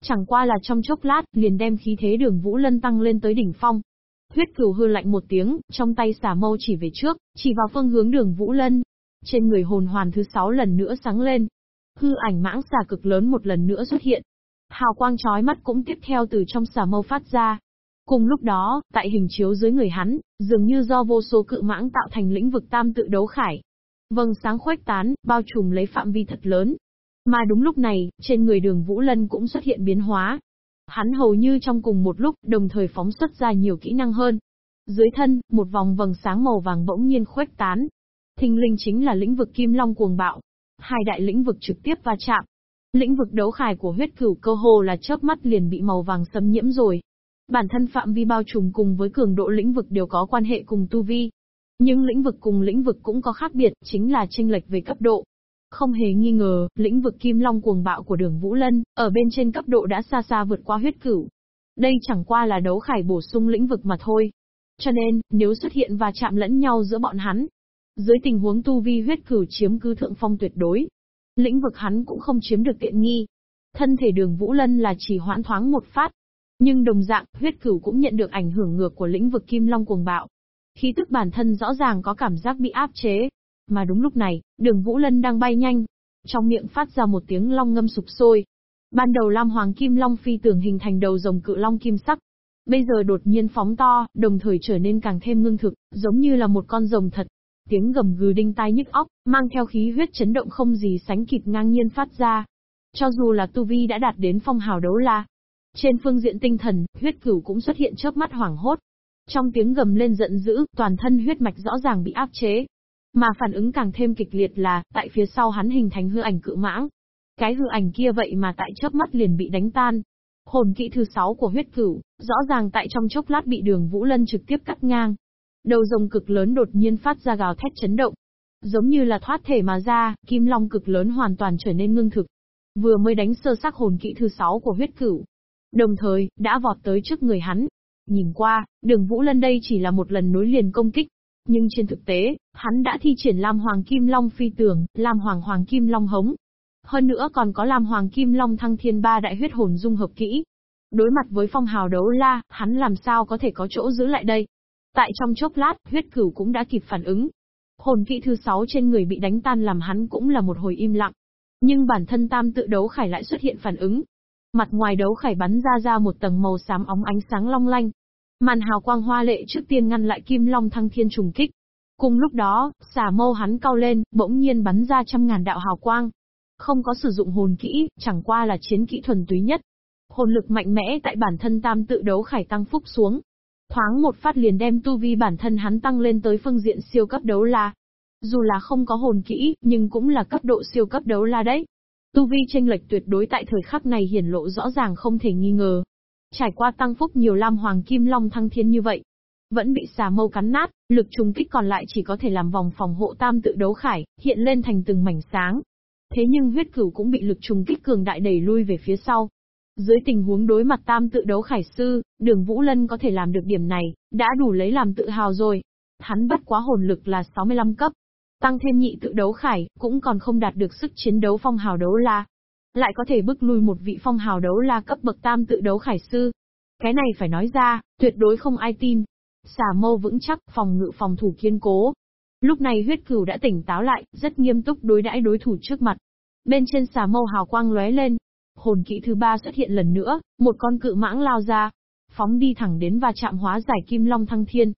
A: Chẳng qua là trong chốc lát, liền đem khí thế đường Vũ Lân tăng lên tới đỉnh phong. Huyết cửu hư lạnh một tiếng, trong tay xả mâu chỉ về trước, chỉ vào phương hướng đường Vũ Lân. Trên người hồn hoàn thứ sáu lần nữa sáng lên. Hư ảnh mãng xà cực lớn một lần nữa xuất hiện. Hào quang chói mắt cũng tiếp theo từ trong xà mâu phát ra. Cùng lúc đó, tại hình chiếu dưới người hắn, dường như do vô số cự mãng tạo thành lĩnh vực tam tự đấu khải. Vâng sáng khuếch tán, bao trùm lấy phạm vi thật lớn, mà đúng lúc này, trên người đường Vũ Lân cũng xuất hiện biến hóa. Hắn hầu như trong cùng một lúc, đồng thời phóng xuất ra nhiều kỹ năng hơn. Dưới thân, một vòng vầng sáng màu vàng bỗng nhiên khuếch tán. Thinh linh chính là lĩnh vực kim long cuồng bạo. Hai đại lĩnh vực trực tiếp va chạm. Lĩnh vực đấu khải của huyết cửu cơ hồ là chớp mắt liền bị màu vàng xâm nhiễm rồi. Bản thân phạm vi bao trùm cùng với cường độ lĩnh vực đều có quan hệ cùng tu vi. Nhưng lĩnh vực cùng lĩnh vực cũng có khác biệt, chính là chênh lệch về cấp độ. Không hề nghi ngờ, lĩnh vực kim long cuồng bạo của đường Vũ Lân, ở bên trên cấp độ đã xa xa vượt qua huyết cửu. Đây chẳng qua là đấu khải bổ sung lĩnh vực mà thôi. Cho nên, nếu xuất hiện và chạm lẫn nhau giữa bọn hắn, dưới tình huống tu vi huyết cửu chiếm cứ thượng phong tuyệt đối, lĩnh vực hắn cũng không chiếm được tiện nghi. Thân thể đường Vũ Lân là chỉ hoãn thoáng một phát. Nhưng đồng dạng, huyết cửu cũng nhận được ảnh hưởng ngược của lĩnh vực kim long cuồng bạo. Khí tức bản thân rõ ràng có cảm giác bị áp chế, mà đúng lúc này, đường Vũ Lân đang bay nhanh. Trong miệng phát ra một tiếng long ngâm sụp sôi. Ban đầu Lam Hoàng Kim Long phi tưởng hình thành đầu rồng cự long kim sắc. Bây giờ đột nhiên phóng to, đồng thời trở nên càng thêm ngưng thực, giống như là một con rồng thật. Tiếng gầm gừ đinh tai nhức óc, mang theo khí huyết chấn động không gì sánh kịp ngang nhiên phát ra. Cho dù là Tu Vi đã đạt đến phong hào đấu la. Trên phương diện tinh thần, huyết cửu cũng xuất hiện chớp mắt hoảng hốt, trong tiếng gầm lên giận dữ, toàn thân huyết mạch rõ ràng bị áp chế. Mà phản ứng càng thêm kịch liệt là, tại phía sau hắn hình thành hư ảnh cự mãng. Cái hư ảnh kia vậy mà tại chớp mắt liền bị đánh tan. Hồn kỹ thứ sáu của huyết cửu, rõ ràng tại trong chốc lát bị đường Vũ Lân trực tiếp cắt ngang. Đầu rồng cực lớn đột nhiên phát ra gào thét chấn động. Giống như là thoát thể mà ra, kim long cực lớn hoàn toàn trở nên ngưng thực. Vừa mới đánh sơ sắc hồn kỹ thứ sáu của huyết cửu. Đồng thời, đã vọt tới trước người hắn. Nhìn qua, đường Vũ Lân đây chỉ là một lần nối liền công kích, nhưng trên thực tế, hắn đã thi triển Lam Hoàng Kim Long phi tường, Lam Hoàng Hoàng Kim Long hống. Hơn nữa còn có Lam Hoàng Kim Long thăng thiên ba đại huyết hồn dung hợp kỹ. Đối mặt với phong hào đấu la, hắn làm sao có thể có chỗ giữ lại đây. Tại trong chốc lát, huyết cửu cũng đã kịp phản ứng. Hồn kỹ thứ sáu trên người bị đánh tan làm hắn cũng là một hồi im lặng. Nhưng bản thân tam tự đấu khải lại xuất hiện phản ứng. Mặt ngoài đấu khải bắn ra ra một tầng màu xám óng ánh sáng long lanh, Màn hào quang hoa lệ trước tiên ngăn lại kim long thăng thiên trùng kích. Cùng lúc đó, xà mâu hắn cao lên, bỗng nhiên bắn ra trăm ngàn đạo hào quang. Không có sử dụng hồn kỹ, chẳng qua là chiến kỹ thuần túy nhất. Hồn lực mạnh mẽ tại bản thân tam tự đấu khải tăng phúc xuống. Thoáng một phát liền đem tu vi bản thân hắn tăng lên tới phương diện siêu cấp đấu la. Dù là không có hồn kỹ, nhưng cũng là cấp độ siêu cấp đấu la đấy. Tu vi tranh lệch tuyệt đối tại thời khắc này hiển lộ rõ ràng không thể nghi ngờ. Trải qua tăng phúc nhiều lam hoàng kim long thăng thiên như vậy, vẫn bị xà mâu cắn nát, lực trùng kích còn lại chỉ có thể làm vòng phòng hộ tam tự đấu khải, hiện lên thành từng mảnh sáng. Thế nhưng huyết cửu cũng bị lực trùng kích cường đại đẩy lui về phía sau. Dưới tình huống đối mặt tam tự đấu khải sư, đường Vũ Lân có thể làm được điểm này, đã đủ lấy làm tự hào rồi. Hắn bất quá hồn lực là 65 cấp. Tăng thêm nhị tự đấu khải, cũng còn không đạt được sức chiến đấu phong hào đấu la. Lại có thể bức lui một vị phong hào đấu la cấp bậc tam tự đấu khải sư. Cái này phải nói ra, tuyệt đối không ai tin. Xà mâu vững chắc, phòng ngự phòng thủ kiên cố. Lúc này huyết cửu đã tỉnh táo lại, rất nghiêm túc đối đãi đối thủ trước mặt. Bên trên xà mâu hào quang lóe lên, Hồn kỹ thứ ba xuất hiện lần nữa, một con cự mãng lao ra, phóng đi thẳng đến và chạm hóa giải Kim Long Thăng Thiên.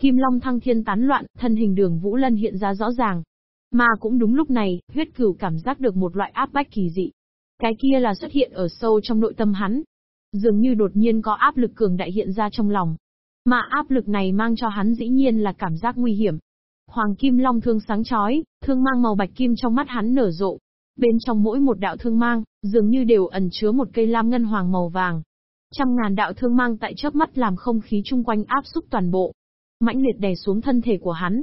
A: Kim Long Thăng Thiên tán loạn, thân hình đường Vũ Lân hiện ra rõ ràng. Mà cũng đúng lúc này, huyết cửu cảm giác được một loại áp bách kỳ dị. Cái kia là xuất hiện ở sâu trong nội tâm hắn. Dường như đột nhiên có áp lực cường đại hiện ra trong lòng. Mà áp lực này mang cho hắn dĩ nhiên là cảm giác nguy hiểm. Hoàng Kim Long thương sáng chói, thương mang màu bạch kim trong mắt hắn nở rộ, Bên trong mỗi một đạo thương mang, dường như đều ẩn chứa một cây lam ngân hoàng màu vàng. Trăm ngàn đạo thương mang tại chớp mắt làm không khí chung quanh áp xúc toàn bộ. Mãnh liệt đè xuống thân thể của hắn.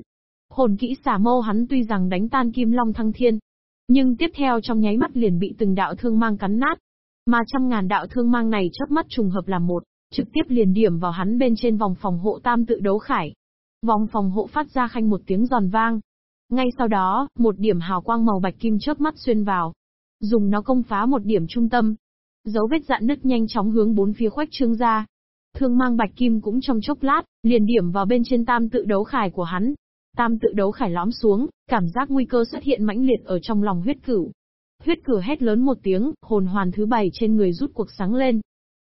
A: Hồn kỹ xà mâu hắn tuy rằng đánh tan kim long thăng thiên. Nhưng tiếp theo trong nháy mắt liền bị từng đạo thương mang cắn nát. Mà trăm ngàn đạo thương mang này chớp mắt trùng hợp làm một, trực tiếp liền điểm vào hắn bên trên vòng phòng hộ tam tự đấu khải. Vòng phòng hộ phát ra khanh một tiếng giòn vang, ngay sau đó, một điểm hào quang màu bạch kim chớp mắt xuyên vào. Dùng nó công phá một điểm trung tâm. Dấu vết dạn nứt nhanh chóng hướng bốn phía khoách trương ra. Thương mang bạch kim cũng trong chốc lát, liền điểm vào bên trên tam tự đấu khải của hắn. Tam tự đấu khải lõm xuống, cảm giác nguy cơ xuất hiện mãnh liệt ở trong lòng huyết cửu. Huyết cửu hét lớn một tiếng, hồn hoàn thứ bảy trên người rút cuộc sáng lên.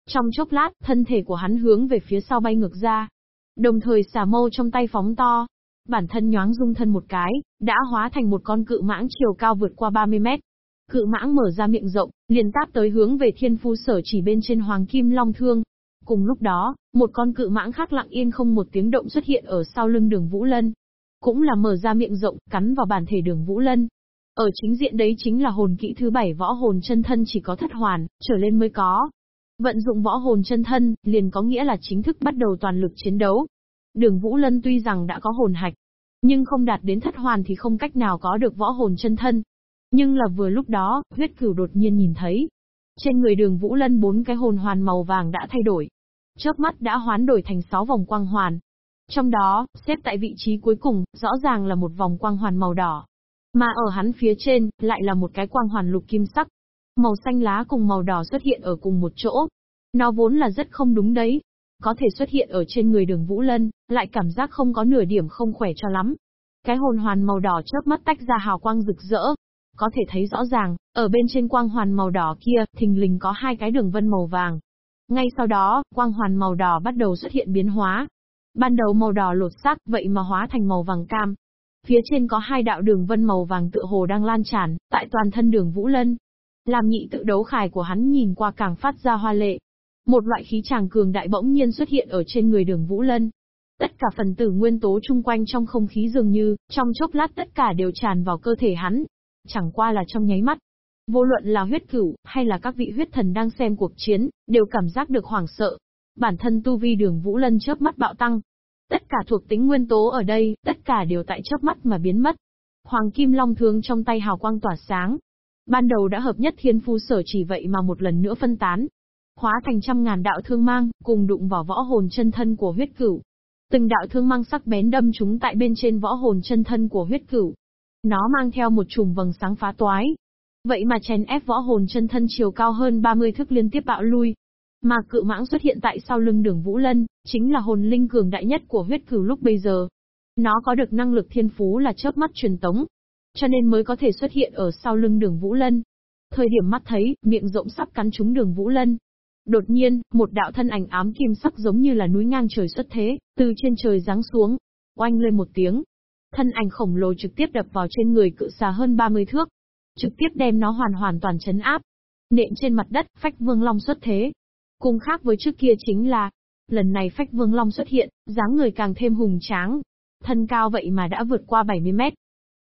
A: Trong chốc lát, thân thể của hắn hướng về phía sau bay ngược ra. Đồng thời xà mâu trong tay phóng to, Bản thân nhoáng dung thân một cái, đã hóa thành một con cự mãng chiều cao vượt qua 30 mét. Cự mãng mở ra miệng rộng, liền táp tới hướng về thiên phu sở chỉ bên trên hoàng kim long thương. Cùng lúc đó, một con cự mãng khác lặng yên không một tiếng động xuất hiện ở sau lưng đường Vũ Lân. Cũng là mở ra miệng rộng, cắn vào bản thể đường Vũ Lân. Ở chính diện đấy chính là hồn kỹ thứ bảy võ hồn chân thân chỉ có thất hoàn, trở lên mới có. Vận dụng võ hồn chân thân, liền có nghĩa là chính thức bắt đầu toàn lực chiến đấu. Đường Vũ Lân tuy rằng đã có hồn hạch, nhưng không đạt đến thất hoàn thì không cách nào có được võ hồn chân thân. Nhưng là vừa lúc đó, huyết cửu đột nhiên nhìn thấy. Trên người đường Vũ Lân bốn cái hồn hoàn màu vàng đã thay đổi. Chớp mắt đã hoán đổi thành sáu vòng quang hoàn. Trong đó, xếp tại vị trí cuối cùng, rõ ràng là một vòng quang hoàn màu đỏ. Mà ở hắn phía trên, lại là một cái quang hoàn lục kim sắc. Màu xanh lá cùng màu đỏ xuất hiện ở cùng một chỗ. Nó vốn là rất không đúng đấy, có thể xuất hiện ở trên người đường Vũ Lân, lại cảm giác không có nửa điểm không khỏe cho lắm. Cái hồn hoàn màu đỏ chớp mắt tách ra hào quang rực rỡ. Có thể thấy rõ ràng, ở bên trên quang hoàn màu đỏ kia, thình lình có hai cái đường vân màu vàng. Ngay sau đó, quang hoàn màu đỏ bắt đầu xuất hiện biến hóa. Ban đầu màu đỏ lột xác, vậy mà hóa thành màu vàng cam. Phía trên có hai đạo đường vân màu vàng tựa hồ đang lan tràn, tại toàn thân đường Vũ Lân. Làm nhị tự đấu khải của hắn nhìn qua càng phát ra hoa lệ, một loại khí tràng cường đại bỗng nhiên xuất hiện ở trên người đường Vũ Lân. Tất cả phần tử nguyên tố chung quanh trong không khí dường như, trong chốc lát tất cả đều tràn vào cơ thể hắn. Chẳng qua là trong nháy mắt. Vô luận là huyết cửu, hay là các vị huyết thần đang xem cuộc chiến, đều cảm giác được hoảng sợ. Bản thân tu vi đường Vũ Lân chớp mắt bạo tăng. Tất cả thuộc tính nguyên tố ở đây, tất cả đều tại chớp mắt mà biến mất. Hoàng Kim Long thương trong tay hào quang tỏa sáng. Ban đầu đã hợp nhất thiên phu sở chỉ vậy mà một lần nữa phân tán, hóa thành trăm ngàn đạo thương mang, cùng đụng vào võ hồn chân thân của huyết cửu. Từng đạo thương mang sắc bén đâm chúng tại bên trên võ hồn chân thân của huyết cửu. Nó mang theo một chùm vầng sáng phá toái. Vậy mà chèn ép võ hồn chân thân chiều cao hơn 30 thước liên tiếp bạo lui. Mà cự mãng xuất hiện tại sau lưng đường Vũ Lân, chính là hồn linh cường đại nhất của huyết cửu lúc bây giờ. Nó có được năng lực thiên phú là chớp mắt truyền tống. Cho nên mới có thể xuất hiện ở sau lưng đường Vũ Lân. Thời điểm mắt thấy, miệng rộng sắp cắn trúng đường Vũ Lân, Đột nhiên, một đạo thân ảnh ám kim sắc giống như là núi ngang trời xuất thế, từ trên trời giáng xuống. Oanh lên một tiếng. Thân ảnh khổng lồ trực tiếp đập vào trên người cự xà hơn 30 thước. Trực tiếp đem nó hoàn hoàn toàn chấn áp. Nện trên mặt đất, phách vương long xuất thế. Cùng khác với trước kia chính là, lần này phách vương long xuất hiện, dáng người càng thêm hùng tráng. Thân cao vậy mà đã vượt qua 70 mét.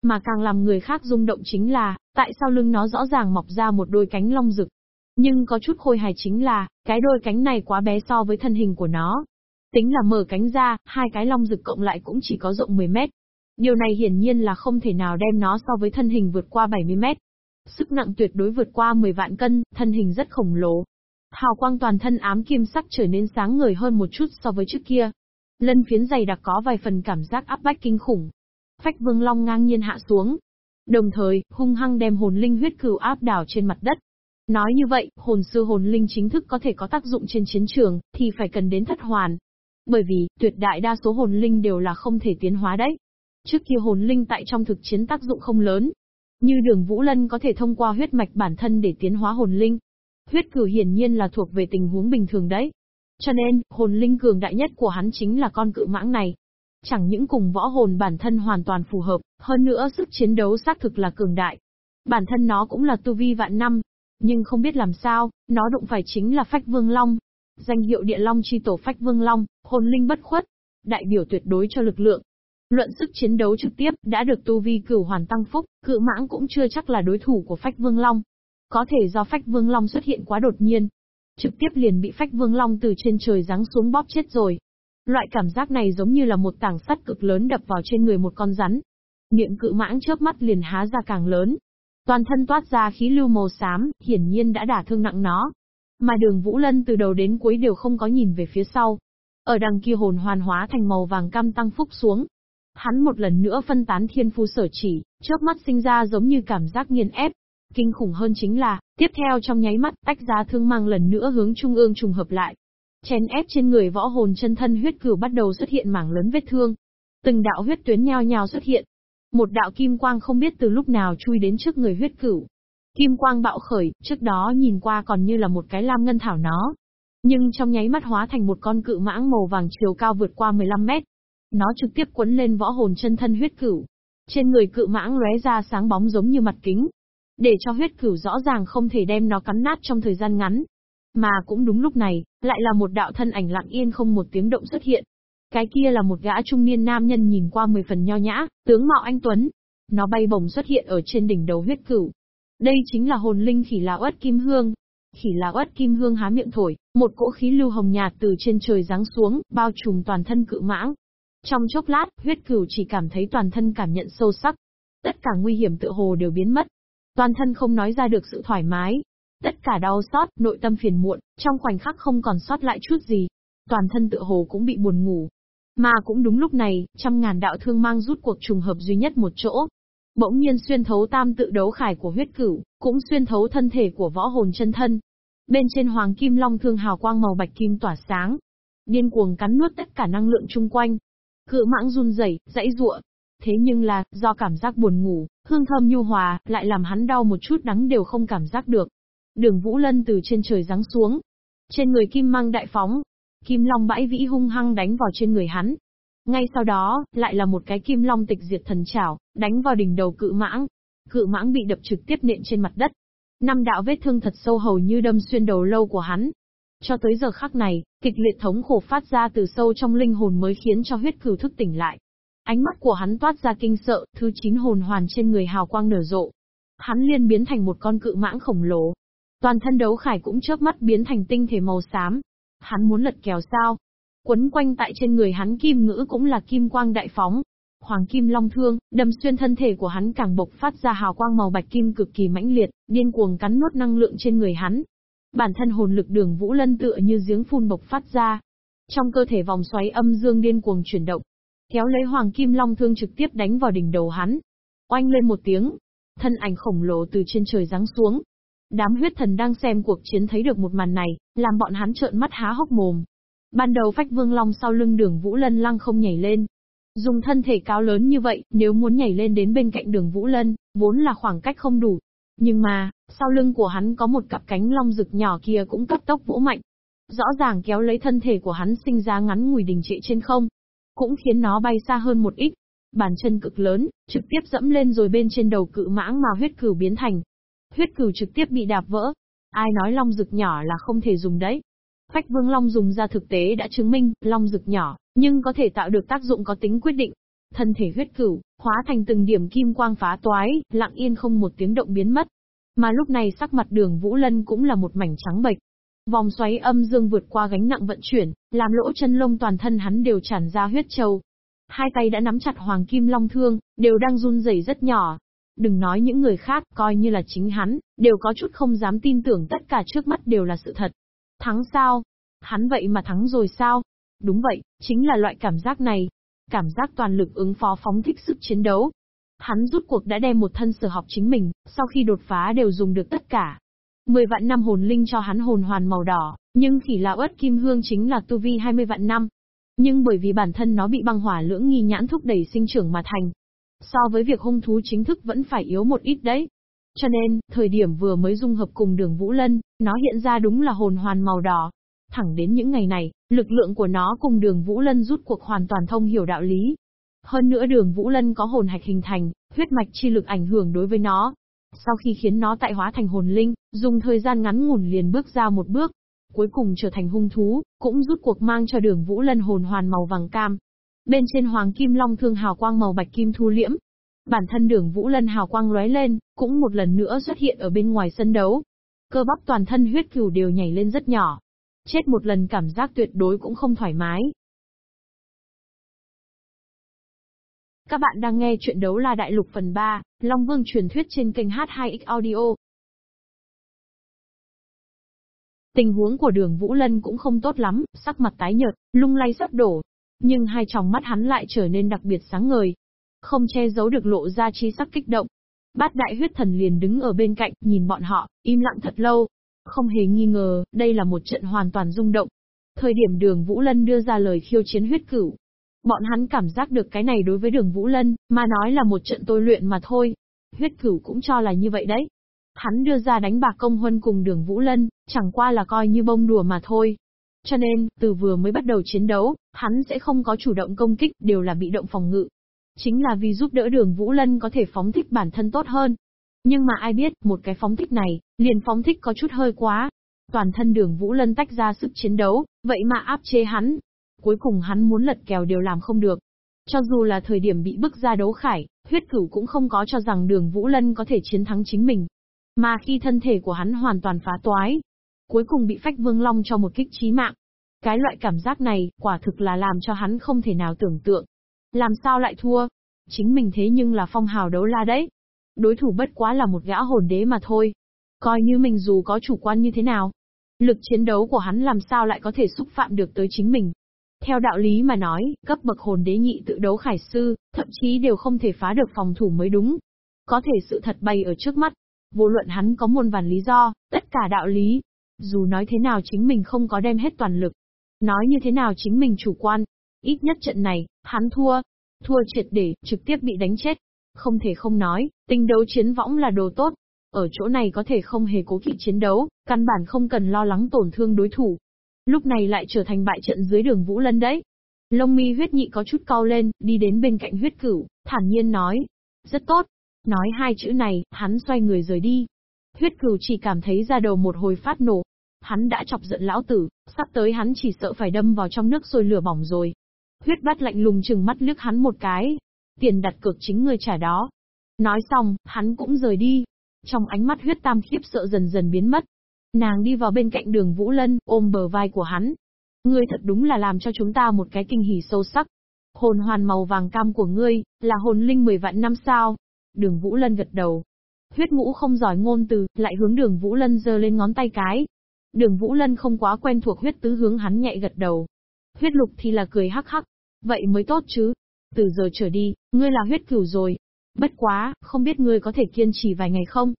A: Mà càng làm người khác rung động chính là, tại sao lưng nó rõ ràng mọc ra một đôi cánh long rực. Nhưng có chút khôi hài chính là, cái đôi cánh này quá bé so với thân hình của nó. Tính là mở cánh ra, hai cái long rực cộng lại cũng chỉ có rộng 10 mét. Điều này hiển nhiên là không thể nào đem nó so với thân hình vượt qua 70 mét. Sức nặng tuyệt đối vượt qua 10 vạn cân, thân hình rất khổng lồ. Hào quang toàn thân ám kim sắc trở nên sáng ngời hơn một chút so với trước kia. Lân phiến dày đặc có vài phần cảm giác áp bách kinh khủng. Phách Vương Long ngang nhiên hạ xuống. Đồng thời, hung hăng đem hồn linh huyết cừu áp đảo trên mặt đất. Nói như vậy, hồn sư hồn linh chính thức có thể có tác dụng trên chiến trường, thì phải cần đến thất hoàn. Bởi vì, tuyệt đại đa số hồn linh đều là không thể tiến hóa đấy. Trước kia hồn linh tại trong thực chiến tác dụng không lớn. Như đường Vũ Lân có thể thông qua huyết mạch bản thân để tiến hóa hồn linh. Huyết cử hiển nhiên là thuộc về tình huống bình thường đấy. Cho nên, hồn linh cường đại nhất của hắn chính là con cự mãng này. Chẳng những cùng võ hồn bản thân hoàn toàn phù hợp, hơn nữa sức chiến đấu xác thực là cường đại. Bản thân nó cũng là tu vi vạn năm, nhưng không biết làm sao, nó đụng phải chính là Phách Vương Long. Danh hiệu Địa Long chi tổ Phách Vương Long, hồn linh bất khuất, đại biểu tuyệt đối cho lực lượng. Luận sức chiến đấu trực tiếp, đã được tu vi cửu hoàn tăng phúc, cự mãng cũng chưa chắc là đối thủ của Phách Vương Long. Có thể do Phách Vương Long xuất hiện quá đột nhiên, trực tiếp liền bị Phách Vương Long từ trên trời giáng xuống bóp chết rồi. Loại cảm giác này giống như là một tảng sắt cực lớn đập vào trên người một con rắn. Miệng cự mãng chớp mắt liền há ra càng lớn, Toàn thân toát ra khí lưu màu xám, hiển nhiên đã đả thương nặng nó. Mà đường Vũ Lân từ đầu đến cuối đều không có nhìn về phía sau. Ở đằng kia hồn hoàn hóa thành màu vàng cam tăng phúc xuống. Hắn một lần nữa phân tán thiên phu sở chỉ, chớp mắt sinh ra giống như cảm giác nghiền ép. Kinh khủng hơn chính là, tiếp theo trong nháy mắt tách ra thương mang lần nữa hướng trung ương trùng hợp lại. Chèn ép trên người võ hồn chân thân huyết cửu bắt đầu xuất hiện mảng lớn vết thương. Từng đạo huyết tuyến nhao nhao xuất hiện, một đạo kim quang không biết từ lúc nào chui đến trước người huyết cửu. Kim quang bạo khởi, trước đó nhìn qua còn như là một cái lam ngân thảo nó. Nhưng trong nháy mắt hóa thành một con cự mãng màu vàng chiều cao vượt qua 15 mét. Nó trực tiếp quấn lên võ hồn chân thân huyết cửu. Trên người cự mãng lóe ra sáng bóng giống như mặt kính. Để cho huyết cửu rõ ràng không thể đem nó cắn nát trong thời gian ngắn. Mà cũng đúng lúc này, lại là một đạo thân ảnh lặng yên không một tiếng động xuất hiện. Cái kia là một gã trung niên nam nhân nhìn qua mười phần nho nhã, tướng mạo anh Tuấn. Nó bay bổng xuất hiện ở trên đỉnh đầu huyết cửu. Đây chính là hồn linh khỉ lão ất kim hương. Khỉ lão ất kim hương há miệng thổi, một cỗ khí lưu hồng nhạt từ trên trời giáng xuống, bao trùm toàn thân cự mãng. Trong chốc lát, huyết cửu chỉ cảm thấy toàn thân cảm nhận sâu sắc. Tất cả nguy hiểm tự hồ đều biến mất. Toàn thân không nói ra được sự thoải mái. Tất cả đau xót, nội tâm phiền muộn, trong khoảnh khắc không còn sót lại chút gì. Toàn thân tự hồ cũng bị buồn ngủ, mà cũng đúng lúc này, trăm ngàn đạo thương mang rút cuộc trùng hợp duy nhất một chỗ. Bỗng nhiên xuyên thấu tam tự đấu khải của huyết cửu, cũng xuyên thấu thân thể của võ hồn chân thân. Bên trên hoàng kim long thương hào quang màu bạch kim tỏa sáng. Điên cuồng cắn nuốt tất cả năng lượng chung quanh. Cự mãng run rẩy, dãy ruộng. Thế nhưng là, do cảm giác buồn ngủ, hương thơm nhu hòa, lại làm hắn đau một chút đắng đều không cảm giác được. Đường Vũ Lân từ trên trời giáng xuống. Trên người kim mang đại phóng, Kim Long bãi vĩ hung hăng đánh vào trên người hắn. Ngay sau đó, lại là một cái Kim Long tịch diệt thần chảo, đánh vào đỉnh đầu cự mãng. Cự mãng bị đập trực tiếp nện trên mặt đất. Năm đạo vết thương thật sâu hầu như đâm xuyên đầu lâu của hắn. Cho tới giờ khắc này, kịch liệt thống khổ phát ra từ sâu trong linh hồn mới khiến cho huyết cửu thức tỉnh lại. Ánh mắt của hắn toát ra kinh sợ, thứ chín hồn hoàn trên người hào quang nở rộ. Hắn liên biến thành một con cự mãng khổng lồ. Toàn thân đấu khải cũng chớp mắt biến thành tinh thể màu xám, Hắn muốn lật kèo sao? Quấn quanh tại trên người hắn kim ngữ cũng là kim quang đại phóng. Hoàng kim long thương, đâm xuyên thân thể của hắn càng bộc phát ra hào quang màu bạch kim cực kỳ mãnh liệt, điên cuồng cắn nuốt năng lượng trên người hắn. Bản thân hồn lực đường vũ lân tựa như giếng phun bộc phát ra. Trong cơ thể vòng xoáy âm dương điên cuồng chuyển động, kéo lấy hoàng kim long thương trực tiếp đánh vào đỉnh đầu hắn. Oanh lên một tiếng, thân ảnh khổng lồ từ trên trời giáng xuống, Đám huyết thần đang xem cuộc chiến thấy được một màn này, làm bọn hắn trợn mắt há hốc mồm. Ban đầu phách vương long sau lưng đường Vũ Lân lăng không nhảy lên. Dùng thân thể cao lớn như vậy, nếu muốn nhảy lên đến bên cạnh đường Vũ Lân, vốn là khoảng cách không đủ. Nhưng mà, sau lưng của hắn có một cặp cánh long rực nhỏ kia cũng cấp tốc vỗ mạnh. Rõ ràng kéo lấy thân thể của hắn sinh ra ngắn ngủi đình trệ trên không. Cũng khiến nó bay xa hơn một ít. Bàn chân cực lớn, trực tiếp dẫm lên rồi bên trên đầu cự mãng mà huyết cửu biến thành, huyết cửu trực tiếp bị đạp vỡ. Ai nói long rực nhỏ là không thể dùng đấy. Phách vương long dùng ra thực tế đã chứng minh, long rực nhỏ, nhưng có thể tạo được tác dụng có tính quyết định. Thân thể huyết cửu, hóa thành từng điểm kim quang phá toái, lặng yên không một tiếng động biến mất. Mà lúc này sắc mặt đường Vũ Lân cũng là một mảnh trắng bệch. Vòng xoáy âm dương vượt qua gánh nặng vận chuyển, làm lỗ chân lông toàn thân hắn đều tràn ra huyết châu. Hai tay đã nắm chặt hoàng kim long thương, đều đang run rẩy rất nhỏ, Đừng nói những người khác, coi như là chính hắn, đều có chút không dám tin tưởng tất cả trước mắt đều là sự thật. Thắng sao? Hắn vậy mà thắng rồi sao? Đúng vậy, chính là loại cảm giác này. Cảm giác toàn lực ứng phó phóng thích sức chiến đấu. Hắn rút cuộc đã đem một thân sở học chính mình, sau khi đột phá đều dùng được tất cả. Mười vạn năm hồn linh cho hắn hồn hoàn màu đỏ, nhưng khỉ lão ớt kim hương chính là tu vi 20 vạn năm. Nhưng bởi vì bản thân nó bị băng hỏa lưỡng nghi nhãn thúc đẩy sinh trưởng mà thành. So với việc hung thú chính thức vẫn phải yếu một ít đấy. Cho nên, thời điểm vừa mới dung hợp cùng đường Vũ Lân, nó hiện ra đúng là hồn hoàn màu đỏ. Thẳng đến những ngày này, lực lượng của nó cùng đường Vũ Lân rút cuộc hoàn toàn thông hiểu đạo lý. Hơn nữa đường Vũ Lân có hồn hạch hình thành, huyết mạch chi lực ảnh hưởng đối với nó. Sau khi khiến nó tại hóa thành hồn linh, dùng thời gian ngắn ngủn liền bước ra một bước, cuối cùng trở thành hung thú, cũng rút cuộc mang cho đường Vũ Lân hồn hoàn màu vàng cam. Bên trên hoàng kim long thương hào quang màu bạch kim thu liễm. Bản thân đường Vũ Lân hào quang lóe lên, cũng một lần nữa xuất hiện ở bên ngoài sân đấu. Cơ bắp toàn thân huyết cửu đều nhảy lên rất nhỏ. Chết một lần cảm giác tuyệt đối cũng không thoải mái. Các bạn đang nghe chuyện đấu la đại lục phần 3, Long Vương truyền thuyết trên kênh H2X Audio. Tình huống của đường Vũ Lân cũng không tốt lắm, sắc mặt tái nhợt, lung lay sắp đổ. Nhưng hai tròng mắt hắn lại trở nên đặc biệt sáng ngời. Không che giấu được lộ ra chi sắc kích động. Bát đại huyết thần liền đứng ở bên cạnh, nhìn bọn họ, im lặng thật lâu. Không hề nghi ngờ, đây là một trận hoàn toàn rung động. Thời điểm đường Vũ Lân đưa ra lời khiêu chiến huyết cửu. Bọn hắn cảm giác được cái này đối với đường Vũ Lân, mà nói là một trận tôi luyện mà thôi. Huyết cửu cũng cho là như vậy đấy. Hắn đưa ra đánh bạc công huân cùng đường Vũ Lân, chẳng qua là coi như bông đùa mà thôi. Cho nên, từ vừa mới bắt đầu chiến đấu, hắn sẽ không có chủ động công kích, đều là bị động phòng ngự. Chính là vì giúp đỡ đường Vũ Lân có thể phóng thích bản thân tốt hơn. Nhưng mà ai biết, một cái phóng thích này, liền phóng thích có chút hơi quá. Toàn thân đường Vũ Lân tách ra sức chiến đấu, vậy mà áp chế hắn. Cuối cùng hắn muốn lật kèo đều làm không được. Cho dù là thời điểm bị bức ra đấu khải, huyết cửu cũng không có cho rằng đường Vũ Lân có thể chiến thắng chính mình. Mà khi thân thể của hắn hoàn toàn phá toái, cuối cùng bị phách vương long cho một kích chí mạng. Cái loại cảm giác này, quả thực là làm cho hắn không thể nào tưởng tượng. Làm sao lại thua? Chính mình thế nhưng là phong hào đấu la đấy. Đối thủ bất quá là một gã hồn đế mà thôi. Coi như mình dù có chủ quan như thế nào. Lực chiến đấu của hắn làm sao lại có thể xúc phạm được tới chính mình. Theo đạo lý mà nói, cấp bậc hồn đế nhị tự đấu khải sư, thậm chí đều không thể phá được phòng thủ mới đúng. Có thể sự thật bày ở trước mắt, Vô luận hắn có muôn vàn lý do, tất cả đạo lý. Dù nói thế nào chính mình không có đem hết toàn lực. Nói như thế nào chính mình chủ quan. Ít nhất trận này, hắn thua. Thua triệt để, trực tiếp bị đánh chết. Không thể không nói, tinh đấu chiến võng là đồ tốt. Ở chỗ này có thể không hề cố kỵ chiến đấu, căn bản không cần lo lắng tổn thương đối thủ. Lúc này lại trở thành bại trận dưới đường Vũ Lân đấy. Lông mi huyết nhị có chút cau lên, đi đến bên cạnh huyết cửu, thản nhiên nói. Rất tốt, Nói hai chữ này, hắn xoay người rời đi. Huyết cửu chỉ cảm thấy ra đầu một hồi phát nổ. Hắn đã chọc giận lão tử, sắp tới hắn chỉ sợ phải đâm vào trong nước sôi lửa bỏng rồi. Huyết bát lạnh lùng chừng mắt liếc hắn một cái. Tiền đặt cược chính người trả đó. Nói xong, hắn cũng rời đi. Trong ánh mắt huyết tam khiếp sợ dần dần biến mất. Nàng đi vào bên cạnh đường Vũ Lân, ôm bờ vai của hắn. Ngươi thật đúng là làm cho chúng ta một cái kinh hỉ sâu sắc. Hồn hoàn màu vàng cam của ngươi, là hồn linh mười vạn năm sao. Đường Vũ Lân gật đầu. Huyết ngũ không giỏi ngôn từ, lại hướng đường Vũ Lân giơ lên ngón tay cái. Đường Vũ Lân không quá quen thuộc huyết tứ hướng hắn nhẹ gật đầu. Huyết lục thì là cười hắc hắc. Vậy mới tốt chứ. Từ giờ trở đi, ngươi là huyết cửu rồi. Bất quá, không biết ngươi có thể kiên trì vài ngày không?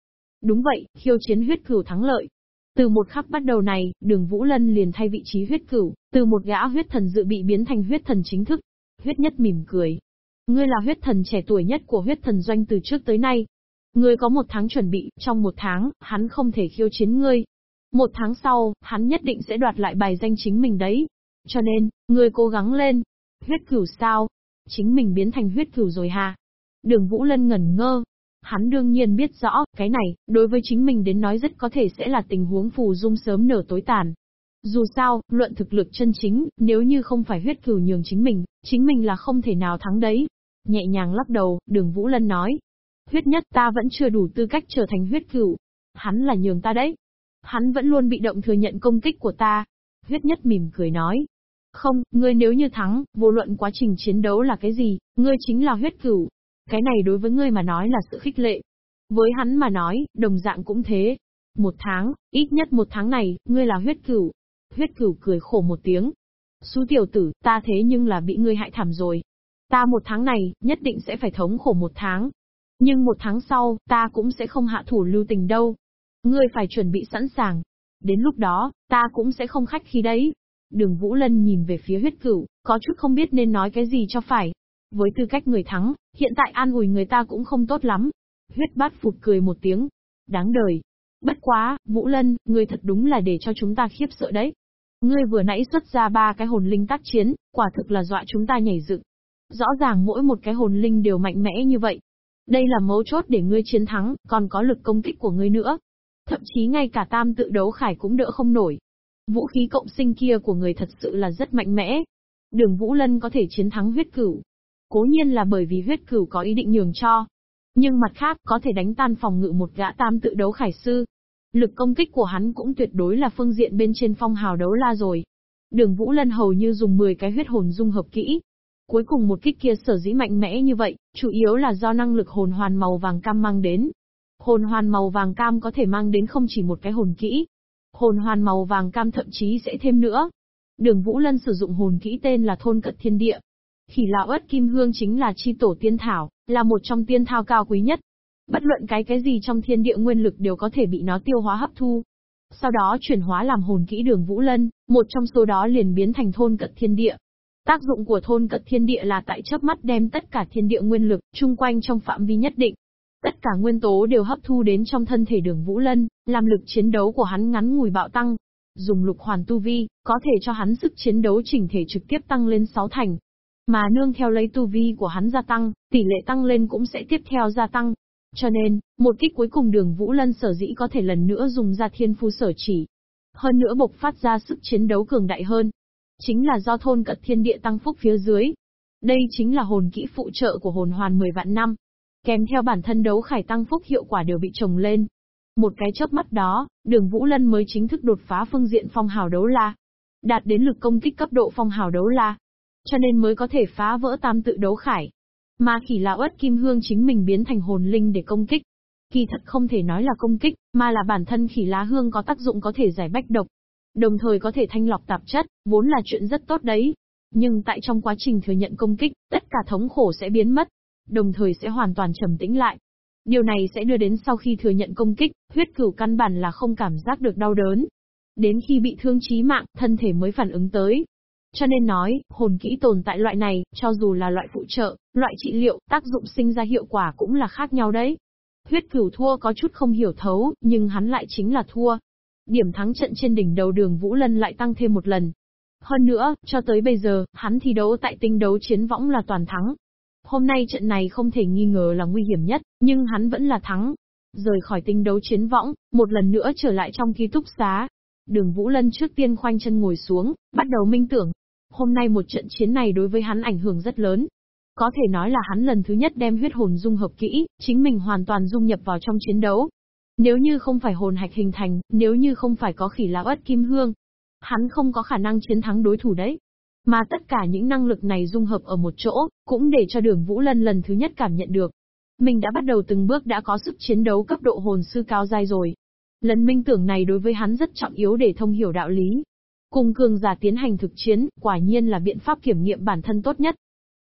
A: Đúng vậy, khiêu chiến huyết cửu thắng lợi. Từ một khắc bắt đầu này, đường Vũ Lân liền thay vị trí huyết cửu, từ một gã huyết thần dự bị biến thành huyết thần chính thức. Huyết nhất mỉm cười, Ngươi là huyết thần trẻ tuổi nhất của huyết thần doanh từ trước tới nay. Ngươi có một tháng chuẩn bị, trong một tháng, hắn không thể khiêu chiến ngươi. Một tháng sau, hắn nhất định sẽ đoạt lại bài danh chính mình đấy. Cho nên, người cố gắng lên. Huyết cửu sao? Chính mình biến thành huyết cửu rồi ha. Đường Vũ Lân ngẩn ngơ. Hắn đương nhiên biết rõ, cái này, đối với chính mình đến nói rất có thể sẽ là tình huống phù dung sớm nở tối tàn. Dù sao, luận thực lực chân chính, nếu như không phải huyết cửu nhường chính mình, chính mình là không thể nào thắng đấy. Nhẹ nhàng lắc đầu, đường Vũ Lân nói. Huyết nhất ta vẫn chưa đủ tư cách trở thành huyết cửu. Hắn là nhường ta đấy. Hắn vẫn luôn bị động thừa nhận công kích của ta. Huyết nhất mỉm cười nói. Không, ngươi nếu như thắng, vô luận quá trình chiến đấu là cái gì, ngươi chính là huyết cửu. Cái này đối với ngươi mà nói là sự khích lệ. Với hắn mà nói, đồng dạng cũng thế. Một tháng, ít nhất một tháng này, ngươi là huyết cửu. Huyết cửu cười khổ một tiếng. Xú tiểu tử, ta thế nhưng là bị ngươi hại thảm rồi. Ta một tháng này, nhất định sẽ phải thống khổ một tháng. Nhưng một tháng sau, ta cũng sẽ không hạ thủ lưu tình đâu. Ngươi phải chuẩn bị sẵn sàng. Đến lúc đó, ta cũng sẽ không khách khí đấy. Đường Vũ Lân nhìn về phía huyết cửu, có chút không biết nên nói cái gì cho phải. Với tư cách người thắng, hiện tại an ủi người ta cũng không tốt lắm. Huyết bát phụt cười một tiếng. Đáng đời. Bất quá, Vũ Lân, ngươi thật đúng là để cho chúng ta khiếp sợ đấy. Ngươi vừa nãy xuất ra ba cái hồn linh tác chiến, quả thực là dọa chúng ta nhảy dựng. Rõ ràng mỗi một cái hồn linh đều mạnh mẽ như vậy. Đây là mấu chốt để ngươi chiến thắng, còn có lực công kích của ngươi nữa. Thậm chí ngay cả tam tự đấu khải cũng đỡ không nổi. Vũ khí cộng sinh kia của người thật sự là rất mạnh mẽ. Đường Vũ Lân có thể chiến thắng huyết cửu. Cố nhiên là bởi vì huyết cửu có ý định nhường cho. Nhưng mặt khác, có thể đánh tan phòng ngự một gã tam tự đấu khải sư. Lực công kích của hắn cũng tuyệt đối là phương diện bên trên phong hào đấu la rồi. Đường Vũ Lân hầu như dùng 10 cái huyết hồn dung hợp kỹ. Cuối cùng một kích kia sở dĩ mạnh mẽ như vậy, chủ yếu là do năng lực hồn hoàn màu vàng cam mang đến. Hồn hoàn màu vàng cam có thể mang đến không chỉ một cái hồn kỹ. Hồn hoàn màu vàng cam thậm chí sẽ thêm nữa. Đường Vũ Lân sử dụng hồn kỹ tên là Thôn Cận Thiên Địa. Khỉ lão ớt kim hương chính là chi tổ tiên thảo, là một trong tiên thao cao quý nhất. Bất luận cái cái gì trong thiên địa nguyên lực đều có thể bị nó tiêu hóa hấp thu. Sau đó chuyển hóa làm hồn kỹ đường Vũ Lân, một trong số đó liền biến thành thôn cận thiên địa. Tác dụng của thôn cận thiên địa là tại chớp mắt đem tất cả thiên địa nguyên lực chung quanh trong phạm vi nhất định. Tất cả nguyên tố đều hấp thu đến trong thân thể đường Vũ Lân, làm lực chiến đấu của hắn ngắn ngủi bạo tăng. Dùng lục hoàn tu vi, có thể cho hắn sức chiến đấu chỉnh thể trực tiếp tăng lên 6 thành. Mà nương theo lấy tu vi của hắn gia tăng, tỷ lệ tăng lên cũng sẽ tiếp theo gia tăng. Cho nên, một kích cuối cùng đường Vũ Lân sở dĩ có thể lần nữa dùng ra thiên phu sở chỉ. Hơn nữa bộc phát ra sức chiến đấu cường đại hơn. Chính là do thôn cận thiên địa tăng phúc phía dưới. Đây chính là hồn kỹ phụ trợ của hồn hoàn 10 vạn năm. Kèm theo bản thân đấu khải tăng phúc hiệu quả đều bị trồng lên. Một cái chớp mắt đó, đường Vũ Lân mới chính thức đột phá phương diện phong hào đấu la. Đạt đến lực công kích cấp độ phong hào đấu la. Cho nên mới có thể phá vỡ tam tự đấu khải. Mà khỉ lão ất kim hương chính mình biến thành hồn linh để công kích. Kỳ thật không thể nói là công kích, mà là bản thân khỉ lá hương có tác dụng có thể giải bách độc. Đồng thời có thể thanh lọc tạp chất, vốn là chuyện rất tốt đấy. Nhưng tại trong quá trình thừa nhận công kích, tất cả thống khổ sẽ biến mất. Đồng thời sẽ hoàn toàn trầm tĩnh lại. Điều này sẽ đưa đến sau khi thừa nhận công kích, huyết cửu căn bản là không cảm giác được đau đớn. Đến khi bị thương chí mạng, thân thể mới phản ứng tới. Cho nên nói, hồn kỹ tồn tại loại này, cho dù là loại phụ trợ, loại trị liệu, tác dụng sinh ra hiệu quả cũng là khác nhau đấy. Huyết cửu thua có chút không hiểu thấu, nhưng hắn lại chính là thua. Điểm thắng trận trên đỉnh đầu đường Vũ Lân lại tăng thêm một lần. Hơn nữa, cho tới bây giờ, hắn thi đấu tại tinh đấu chiến võng là toàn thắng. Hôm nay trận này không thể nghi ngờ là nguy hiểm nhất, nhưng hắn vẫn là thắng. Rời khỏi tinh đấu chiến võng, một lần nữa trở lại trong ký túc xá. Đường Vũ Lân trước tiên khoanh chân ngồi xuống, bắt đầu minh tưởng. Hôm nay một trận chiến này đối với hắn ảnh hưởng rất lớn. Có thể nói là hắn lần thứ nhất đem huyết hồn dung hợp kỹ, chính mình hoàn toàn dung nhập vào trong chiến đấu. Nếu như không phải hồn hạch hình thành, nếu như không phải có khỉ lão ất kim hương, hắn không có khả năng chiến thắng đối thủ đấy. Mà tất cả những năng lực này dung hợp ở một chỗ, cũng để cho đường Vũ Lân lần thứ nhất cảm nhận được. Mình đã bắt đầu từng bước đã có sức chiến đấu cấp độ hồn sư cao dai rồi. Lần minh tưởng này đối với hắn rất trọng yếu để thông hiểu đạo lý. Cùng cường giả tiến hành thực chiến, quả nhiên là biện pháp kiểm nghiệm bản thân tốt nhất.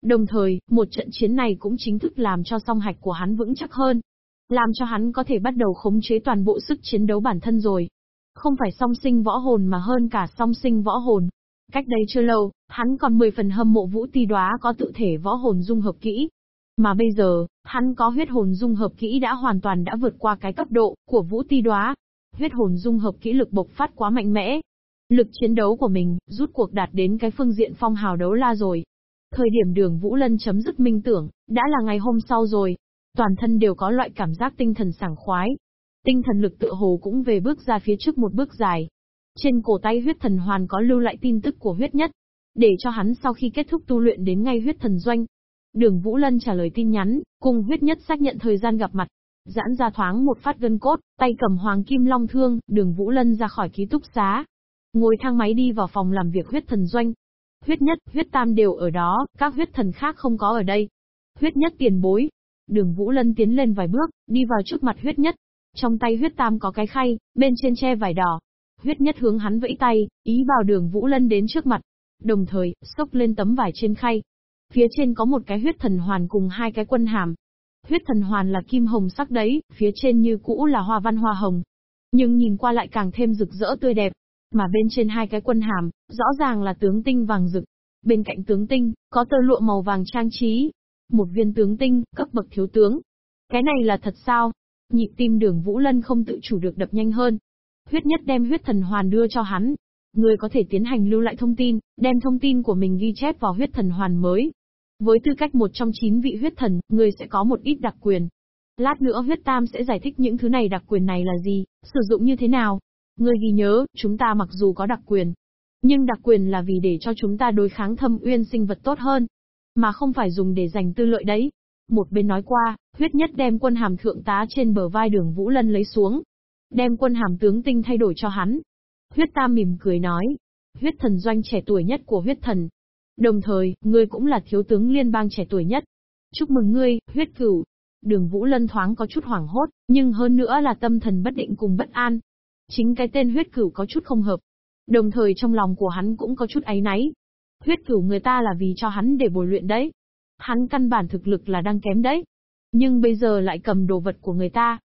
A: Đồng thời, một trận chiến này cũng chính thức làm cho song hạch của hắn vững chắc hơn. Làm cho hắn có thể bắt đầu khống chế toàn bộ sức chiến đấu bản thân rồi. Không phải song sinh võ hồn mà hơn cả song sinh võ hồn. Cách đây chưa lâu, hắn còn 10 phần hâm mộ vũ ti đoá có tự thể võ hồn dung hợp kỹ. Mà bây giờ, hắn có huyết hồn dung hợp kỹ đã hoàn toàn đã vượt qua cái cấp độ của vũ ti đoá. Huyết hồn dung hợp kỹ lực bộc phát quá mạnh mẽ. Lực chiến đấu của mình, rút cuộc đạt đến cái phương diện phong hào đấu la rồi. Thời điểm đường Vũ Lân chấm dứt minh tưởng, đã là ngày hôm sau rồi. Toàn thân đều có loại cảm giác tinh thần sảng khoái. Tinh thần lực tự hồ cũng về bước ra phía trước một bước dài. Trên cổ tay huyết thần hoàn có lưu lại tin tức của huyết nhất. Để cho hắn sau khi kết thúc tu luyện đến ngay huyết thần doanh. Đường Vũ Lân trả lời tin nhắn, cùng huyết nhất xác nhận thời gian gặp mặt. Giãn ra thoáng một phát gân cốt, tay cầm hoàng kim long thương, đường Vũ Lân ra khỏi ký túc xá. Ngồi thang máy đi vào phòng làm việc huyết thần doanh. Huyết nhất, huyết tam đều ở đó, các huyết thần khác không có ở đây. Huyết nhất tiền bối. Đường Vũ Lân tiến lên vài bước, đi vào trước mặt huyết nhất. Trong tay huyết tam có cái khay, bên trên che vải đỏ. Huyết nhất hướng hắn vẫy tay, ý bảo đường Vũ Lân đến trước mặt. Đồng thời, xốc lên tấm vải trên khay. Phía trên có một cái huyết thần hoàn cùng hai cái quân hàm. Huyết thần hoàn là kim hồng sắc đấy, phía trên như cũ là hoa văn hoa hồng. Nhưng nhìn qua lại càng thêm rực rỡ tươi đẹp. Mà bên trên hai cái quân hàm, rõ ràng là tướng tinh vàng rực. Bên cạnh tướng tinh, có tơ lụa màu vàng trang trí. Một viên tướng tinh, cấp bậc thiếu tướng. Cái này là thật sao? Nhịp tim đường Vũ Lân không tự chủ được đập nhanh hơn. Huyết nhất đem huyết thần hoàn đưa cho hắn. Người có thể tiến hành lưu lại thông tin, đem thông tin của mình ghi chép vào huyết thần hoàn mới. Với tư cách một trong chín vị huyết thần, người sẽ có một ít đặc quyền. Lát nữa huyết tam sẽ giải thích những thứ này đặc quyền này là gì, sử dụng như thế nào. Người ghi nhớ, chúng ta mặc dù có đặc quyền, nhưng đặc quyền là vì để cho chúng ta đối kháng thâm uyên sinh vật tốt hơn, mà không phải dùng để giành tư lợi đấy. Một bên nói qua, huyết nhất đem quân hàm thượng tá trên bờ vai đường Vũ Lân lấy xuống. Đem quân hàm tướng tinh thay đổi cho hắn. Huyết tam mỉm cười nói. Huyết thần doanh trẻ tuổi nhất của huyết thần. Đồng thời, ngươi cũng là thiếu tướng liên bang trẻ tuổi nhất. Chúc mừng ngươi, huyết cửu. Đường Vũ Lân thoáng có chút hoảng hốt, nhưng hơn nữa là tâm thần bất định cùng bất an. Chính cái tên huyết cửu có chút không hợp. Đồng thời trong lòng của hắn cũng có chút áy náy. Huyết cửu người ta là vì cho hắn để bồi luyện đấy. Hắn căn bản thực lực là đang kém đấy. Nhưng bây giờ lại cầm đồ vật của người ta.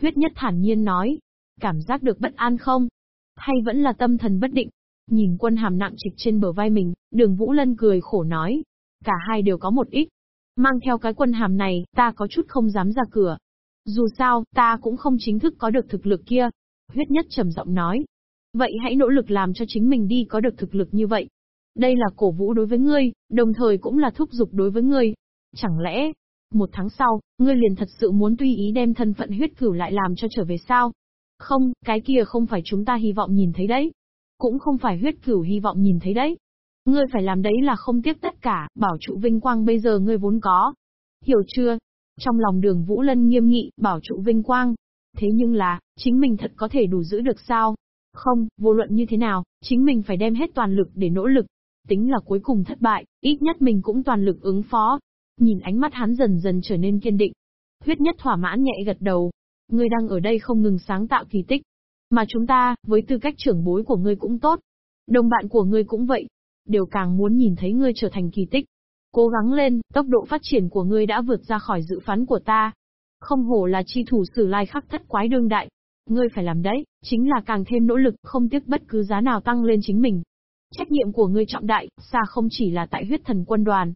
A: Huyết nhất thản nhiên nói. Cảm giác được bất an không? Hay vẫn là tâm thần bất định? Nhìn quân hàm nặng trịch trên bờ vai mình, đường Vũ Lân cười khổ nói. Cả hai đều có một ít. Mang theo cái quân hàm này, ta có chút không dám ra cửa. Dù sao, ta cũng không chính thức có được thực lực kia. Huyết nhất trầm giọng nói. Vậy hãy nỗ lực làm cho chính mình đi có được thực lực như vậy. Đây là cổ vũ đối với ngươi, đồng thời cũng là thúc giục đối với ngươi. Chẳng lẽ, một tháng sau, ngươi liền thật sự muốn tùy ý đem thân phận huyết cửu lại làm cho trở về sao? Không, cái kia không phải chúng ta hy vọng nhìn thấy đấy. Cũng không phải huyết cửu hy vọng nhìn thấy đấy. Ngươi phải làm đấy là không tiếc tất cả, bảo trụ vinh quang bây giờ ngươi vốn có. Hiểu chưa? Trong lòng đường Vũ Lân nghiêm nghị, bảo trụ vinh quang. Thế nhưng là, chính mình thật có thể đủ giữ được sao? Không, vô luận như thế nào, chính mình phải đem hết toàn lực để nỗ lực. Tính là cuối cùng thất bại, ít nhất mình cũng toàn lực ứng phó. Nhìn ánh mắt hắn dần dần trở nên kiên định. Huyết nhất thỏa mãn nhẹ gật đầu. Ngươi đang ở đây không ngừng sáng tạo kỳ tích. Mà chúng ta, với tư cách trưởng bối của ngươi cũng tốt. Đồng bạn của ngươi cũng vậy. Đều càng muốn nhìn thấy ngươi trở thành kỳ tích. Cố gắng lên, tốc độ phát triển của ngươi đã vượt ra khỏi dự phán của ta. Không hổ là chi thủ sử lai khắc thất quái đương đại. Ngươi phải làm đấy, chính là càng thêm nỗ lực, không tiếc bất cứ giá nào tăng lên chính mình. Trách nhiệm của ngươi trọng đại, xa không chỉ là tại huyết thần quân đoàn.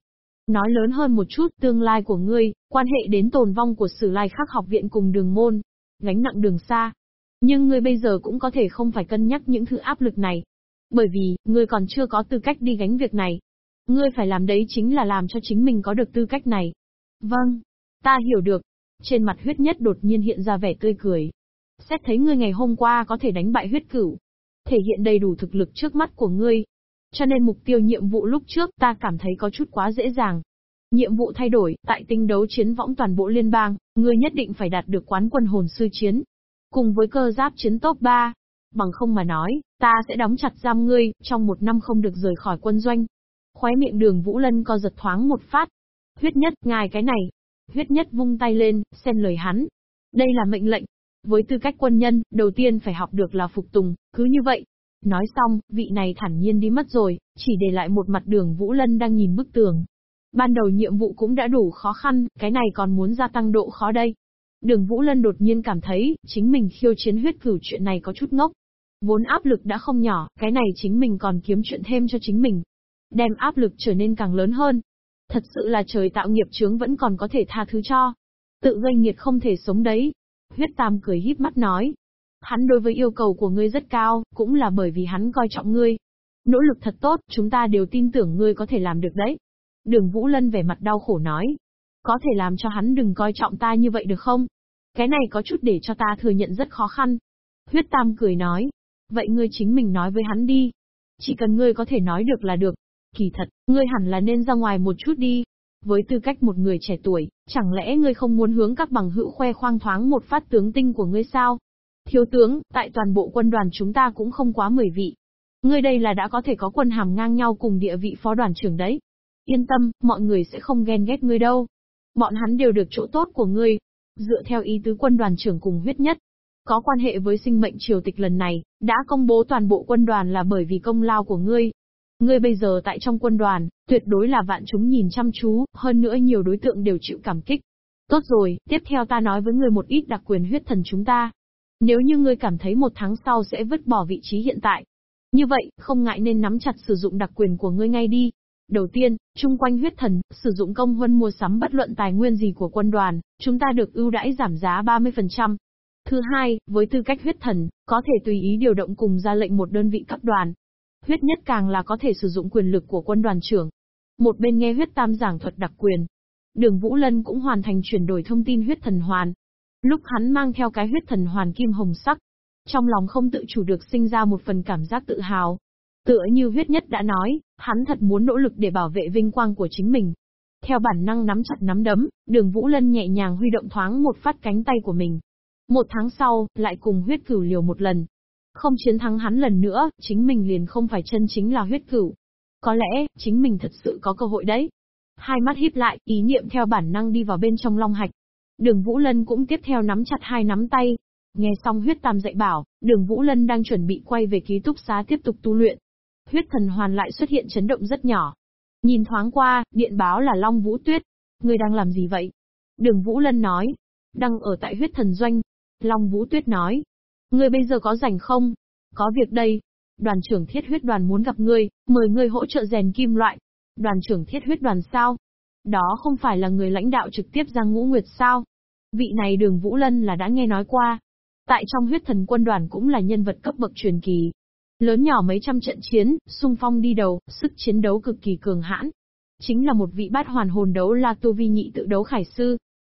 A: Nói lớn hơn một chút, tương lai của ngươi, quan hệ đến tồn vong của sử lai khắc học viện cùng đường môn. Gánh nặng đường xa. Nhưng ngươi bây giờ cũng có thể không phải cân nhắc những thứ áp lực này. Bởi vì, ngươi còn chưa có tư cách đi gánh việc này. Ngươi phải làm đấy chính là làm cho chính mình có được tư cách này. Vâng, ta hiểu được. Trên mặt huyết nhất đột nhiên hiện ra vẻ tươi cười. Xét thấy ngươi ngày hôm qua có thể đánh bại huyết cửu. Thể hiện đầy đủ thực lực trước mắt của ngươi. Cho nên mục tiêu nhiệm vụ lúc trước ta cảm thấy có chút quá dễ dàng. Nhiệm vụ thay đổi, tại tinh đấu chiến võng toàn bộ liên bang, ngươi nhất định phải đạt được quán quân hồn sư chiến. Cùng với cơ giáp chiến top 3. Bằng không mà nói, ta sẽ đóng chặt giam ngươi, trong một năm không được rời khỏi quân doanh. Khóe miệng đường Vũ Lân co giật thoáng một phát. Huyết nhất, ngài cái này. Huyết nhất vung tay lên, xen lời hắn. Đây là mệnh lệnh, với tư cách quân nhân, đầu tiên phải học được là phục tùng, cứ như vậy. Nói xong, vị này thản nhiên đi mất rồi, chỉ để lại một mặt đường Vũ Lân đang nhìn bức tường. Ban đầu nhiệm vụ cũng đã đủ khó khăn, cái này còn muốn gia tăng độ khó đây. Đường Vũ Lân đột nhiên cảm thấy, chính mình khiêu chiến huyết cửu chuyện này có chút ngốc. Vốn áp lực đã không nhỏ, cái này chính mình còn kiếm chuyện thêm cho chính mình. Đem áp lực trở nên càng lớn hơn. Thật sự là trời tạo nghiệp chướng vẫn còn có thể tha thứ cho. Tự gây nghiệt không thể sống đấy, Huyết Tam cười híp mắt nói. Hắn đối với yêu cầu của ngươi rất cao, cũng là bởi vì hắn coi trọng ngươi. Nỗ lực thật tốt, chúng ta đều tin tưởng ngươi có thể làm được đấy. Đường Vũ Lân vẻ mặt đau khổ nói. Có thể làm cho hắn đừng coi trọng ta như vậy được không? Cái này có chút để cho ta thừa nhận rất khó khăn. Huyết Tam cười nói. Vậy ngươi chính mình nói với hắn đi. Chỉ cần ngươi có thể nói được là được. Kỳ thật, ngươi hẳn là nên ra ngoài một chút đi. Với tư cách một người trẻ tuổi, chẳng lẽ ngươi không muốn hướng các bằng hữu khoe khoang thoáng một phát tướng tinh của ngươi sao? Thiếu tướng, tại toàn bộ quân đoàn chúng ta cũng không quá 10 vị. Ngươi đây là đã có thể có quân hàm ngang nhau cùng địa vị phó đoàn trưởng đấy. Yên tâm, mọi người sẽ không ghen ghét ngươi đâu. Bọn hắn đều được chỗ tốt của ngươi. Dựa theo ý tứ quân đoàn trưởng cùng huyết nhất. có quan hệ với sinh mệnh triều tịch lần này, đã công bố toàn bộ quân đoàn là bởi vì công lao của ngươi. Ngươi bây giờ tại trong quân đoàn, tuyệt đối là vạn chúng nhìn chăm chú, hơn nữa nhiều đối tượng đều chịu cảm kích. Tốt rồi, tiếp theo ta nói với ngươi một ít đặc quyền huyết thần chúng ta. Nếu như ngươi cảm thấy một tháng sau sẽ vứt bỏ vị trí hiện tại. Như vậy, không ngại nên nắm chặt sử dụng đặc quyền của ngươi ngay đi. Đầu tiên, chung quanh huyết thần, sử dụng công huân mua sắm bất luận tài nguyên gì của quân đoàn, chúng ta được ưu đãi giảm giá 30%. Thứ hai, với tư cách huyết thần, có thể tùy ý điều động cùng ra lệnh một đơn vị cấp đoàn. Huyết nhất càng là có thể sử dụng quyền lực của quân đoàn trưởng. Một bên nghe huyết tam giảng thuật đặc quyền. Đường Vũ Lân cũng hoàn thành chuyển đổi thông tin huyết thần hoàn. Lúc hắn mang theo cái huyết thần hoàn kim hồng sắc, trong lòng không tự chủ được sinh ra một phần cảm giác tự hào. Tựa như huyết nhất đã nói, hắn thật muốn nỗ lực để bảo vệ vinh quang của chính mình. Theo bản năng nắm chặt nắm đấm, đường Vũ Lân nhẹ nhàng huy động thoáng một phát cánh tay của mình. Một tháng sau, lại cùng huyết cửu liều một lần. Không chiến thắng hắn lần nữa, chính mình liền không phải chân chính là huyết cửu. Có lẽ, chính mình thật sự có cơ hội đấy. Hai mắt híp lại, ý niệm theo bản năng đi vào bên trong long hạch. Đường Vũ Lân cũng tiếp theo nắm chặt hai nắm tay. Nghe xong huyết tam dạy bảo, đường Vũ Lân đang chuẩn bị quay về ký túc xá tiếp tục tu luyện. Huyết thần hoàn lại xuất hiện chấn động rất nhỏ. Nhìn thoáng qua, điện báo là Long Vũ Tuyết. Người đang làm gì vậy? Đường Vũ Lân nói. Đang ở tại huyết thần doanh, Long Vũ Tuyết nói. người bây giờ có rảnh không? Có việc đây. Đoàn trưởng thiết huyết đoàn muốn gặp ngươi, mời ngươi hỗ trợ rèn kim loại. Đoàn trưởng thiết huyết đoàn sao? Đó không phải là người lãnh đạo trực tiếp Giang Ngũ Nguyệt sao? Vị này đường Vũ Lân là đã nghe nói qua. Tại trong huyết thần quân đoàn cũng là nhân vật cấp bậc truyền kỳ. Lớn nhỏ mấy trăm trận chiến, sung phong đi đầu, sức chiến đấu cực kỳ cường hãn. Chính là một vị bát hoàn hồn đấu La Tu Vi nhị tự đấu khải sư.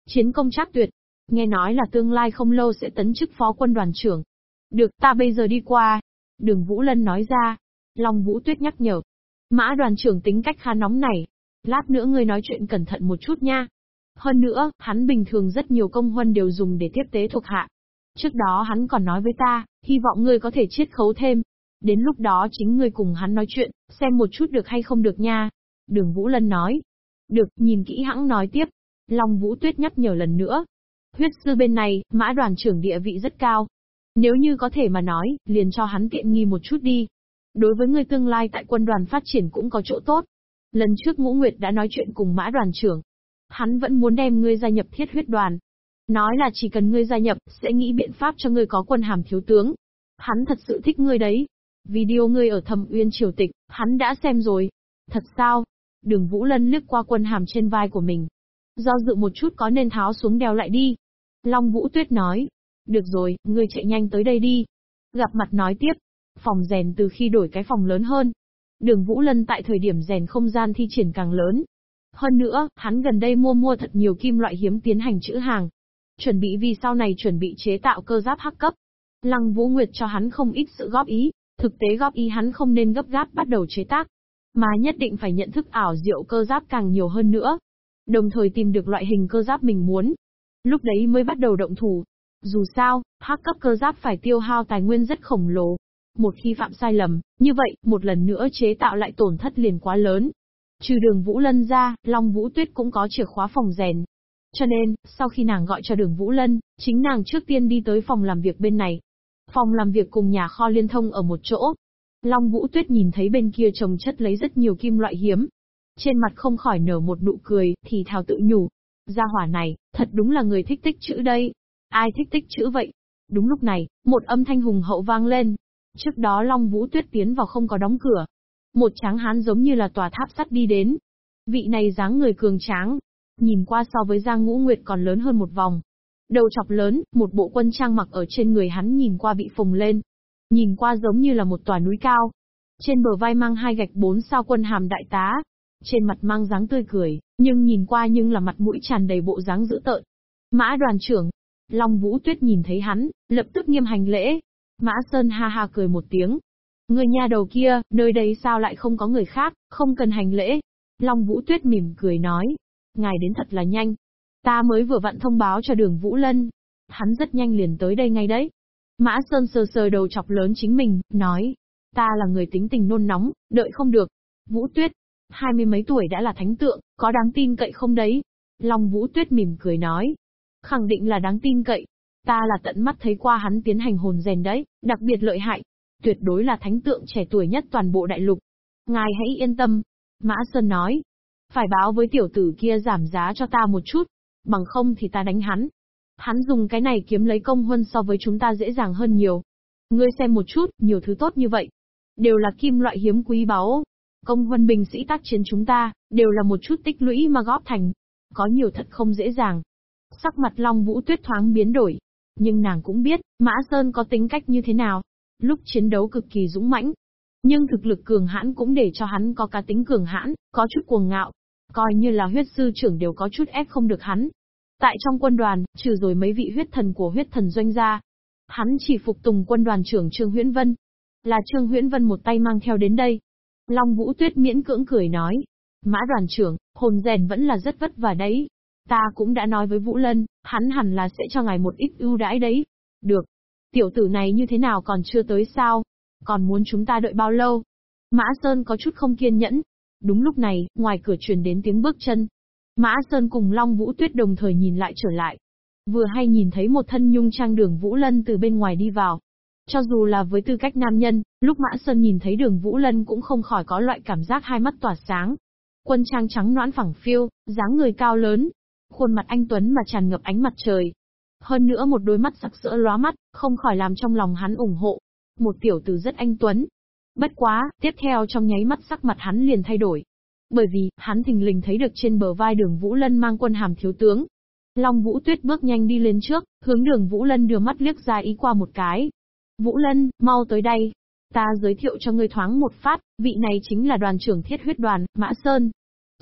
A: Chiến công chắc tuyệt, Nghe nói là tương lai không lâu sẽ tấn chức phó quân đoàn trưởng. Được, ta bây giờ đi qua. Đường Vũ Lân nói ra. Long Vũ Tuyết nhắc nhở. Mã đoàn trưởng tính cách khá nóng này. Lát nữa ngươi nói chuyện cẩn thận một chút nha. Hơn nữa, hắn bình thường rất nhiều công huân đều dùng để tiếp tế thuộc hạ. Trước đó hắn còn nói với ta, hy vọng ngươi có thể chiết khấu thêm. Đến lúc đó chính ngươi cùng hắn nói chuyện, xem một chút được hay không được nha. Đường Vũ Lân nói. Được, nhìn kỹ hãng nói tiếp. Long Vũ Tuyết nhắc nhở lần nữa, Huyết sư bên này, mã đoàn trưởng địa vị rất cao. Nếu như có thể mà nói, liền cho hắn tiện nghi một chút đi. Đối với người tương lai tại quân đoàn phát triển cũng có chỗ tốt. Lần trước Ngũ Nguyệt đã nói chuyện cùng mã đoàn trưởng. Hắn vẫn muốn đem ngươi gia nhập thiết huyết đoàn. Nói là chỉ cần ngươi gia nhập, sẽ nghĩ biện pháp cho ngươi có quân hàm thiếu tướng. Hắn thật sự thích ngươi đấy. Video ngươi ở thầm uyên triều tịch, hắn đã xem rồi. Thật sao? Đường Vũ Lân lướt qua quân hàm trên vai của mình. Do dự một chút có nên tháo xuống đeo lại đi. Long Vũ Tuyết nói. Được rồi, ngươi chạy nhanh tới đây đi. Gặp mặt nói tiếp. Phòng rèn từ khi đổi cái phòng lớn hơn. Đường Vũ Lân tại thời điểm rèn không gian thi triển càng lớn. Hơn nữa, hắn gần đây mua mua thật nhiều kim loại hiếm tiến hành chữ hàng. Chuẩn bị vì sau này chuẩn bị chế tạo cơ giáp hắc cấp. Lăng Vũ Nguyệt cho hắn không ít sự góp ý, thực tế góp ý hắn không nên gấp gáp bắt đầu chế tác, mà nhất định phải nhận thức ảo diệu cơ giáp càng nhiều hơn nữa. Đồng thời tìm được loại hình cơ giáp mình muốn, Lúc đấy mới bắt đầu động thủ. Dù sao, hắc cấp cơ giáp phải tiêu hao tài nguyên rất khổng lồ. Một khi phạm sai lầm, như vậy, một lần nữa chế tạo lại tổn thất liền quá lớn. Trừ đường Vũ Lân ra, Long Vũ Tuyết cũng có chìa khóa phòng rèn. Cho nên, sau khi nàng gọi cho đường Vũ Lân, chính nàng trước tiên đi tới phòng làm việc bên này. Phòng làm việc cùng nhà kho liên thông ở một chỗ. Long Vũ Tuyết nhìn thấy bên kia trồng chất lấy rất nhiều kim loại hiếm. Trên mặt không khỏi nở một nụ cười, thì thào tự nhủ, Gia hỏa này, thật đúng là người thích tích chữ đây. Ai thích tích chữ vậy? Đúng lúc này, một âm thanh hùng hậu vang lên. Trước đó Long Vũ Tuyết tiến vào không có đóng cửa. Một tráng hán giống như là tòa tháp sắt đi đến. Vị này dáng người cường tráng. Nhìn qua so với Giang Ngũ Nguyệt còn lớn hơn một vòng. Đầu chọc lớn, một bộ quân trang mặc ở trên người hắn nhìn qua bị phồng lên. Nhìn qua giống như là một tòa núi cao. Trên bờ vai mang hai gạch bốn sao quân hàm đại tá, trên mặt mang dáng tươi cười, nhưng nhìn qua nhưng là mặt mũi tràn đầy bộ dáng dữ tợn. Mã đoàn trưởng. Long Vũ Tuyết nhìn thấy hắn, lập tức nghiêm hành lễ. Mã Sơn ha ha cười một tiếng. Người nhà đầu kia, nơi đây sao lại không có người khác, không cần hành lễ. Long Vũ Tuyết mỉm cười nói. Ngài đến thật là nhanh. Ta mới vừa vặn thông báo cho đường Vũ Lân. Hắn rất nhanh liền tới đây ngay đấy. Mã Sơn sờ sờ đầu chọc lớn chính mình, nói. Ta là người tính tình nôn nóng, đợi không được. Vũ Tuyết, Hai mươi mấy tuổi đã là thánh tượng, có đáng tin cậy không đấy? Long Vũ Tuyết mỉm cười nói. Khẳng định là đáng tin cậy. Ta là tận mắt thấy qua hắn tiến hành hồn rèn đấy, đặc biệt lợi hại. Tuyệt đối là thánh tượng trẻ tuổi nhất toàn bộ đại lục. Ngài hãy yên tâm. Mã Sơn nói. Phải báo với tiểu tử kia giảm giá cho ta một chút. Bằng không thì ta đánh hắn. Hắn dùng cái này kiếm lấy công huân so với chúng ta dễ dàng hơn nhiều. Ngươi xem một chút, nhiều thứ tốt như vậy. Đều là kim loại hiếm quý báu. Công huân bình sĩ tác chiến chúng ta, đều là một chút tích lũy mà góp thành. Có nhiều thật không dễ dàng. Sắc mặt Long Vũ Tuyết thoáng biến đổi. Nhưng nàng cũng biết, Mã Sơn có tính cách như thế nào. Lúc chiến đấu cực kỳ dũng mãnh. Nhưng thực lực cường hãn cũng để cho hắn có cá tính cường hãn, có chút cuồng ngạo. Coi như là huyết sư trưởng đều có chút ép không được hắn. Tại trong quân đoàn, trừ rồi mấy vị huyết thần của huyết thần doanh gia, hắn chỉ phục tùng quân đoàn trưởng Trương Huyễn Vân. Là Trương Huyễn Vân một tay mang theo đến đây. Long Vũ Tuyết miễn cưỡng cười nói. Mã đoàn trưởng, hồn rèn vẫn là rất vất vả đấy. Ta cũng đã nói với Vũ Lân, hắn hẳn là sẽ cho ngài một ít ưu đãi đấy. Được. Tiểu tử này như thế nào còn chưa tới sao? Còn muốn chúng ta đợi bao lâu? Mã Sơn có chút không kiên nhẫn. Đúng lúc này, ngoài cửa truyền đến tiếng bước chân. Mã Sơn cùng Long Vũ Tuyết đồng thời nhìn lại trở lại. Vừa hay nhìn thấy một thân nhung trang đường Vũ Lân từ bên ngoài đi vào. Cho dù là với tư cách nam nhân, lúc Mã Sơn nhìn thấy đường Vũ Lân cũng không khỏi có loại cảm giác hai mắt tỏa sáng. Quân trang trắng noãn phẳng phiêu, dáng người cao lớn, khuôn mặt anh Tuấn mà tràn ngập ánh mặt trời. Hơn nữa một đôi mắt sặc sỡ lóa mắt, không khỏi làm trong lòng hắn ủng hộ. Một tiểu tử rất anh Tuấn. Bất quá, tiếp theo trong nháy mắt sắc mặt hắn liền thay đổi. Bởi vì, hắn thình lình thấy được trên bờ vai đường Vũ Lân mang quân hàm thiếu tướng. Long Vũ Tuyết bước nhanh đi lên trước, hướng đường Vũ Lân đưa mắt liếc ra ý qua một cái. Vũ Lân, mau tới đây. Ta giới thiệu cho ngươi thoáng một phát, vị này chính là đoàn trưởng thiết huyết đoàn, Mã Sơn.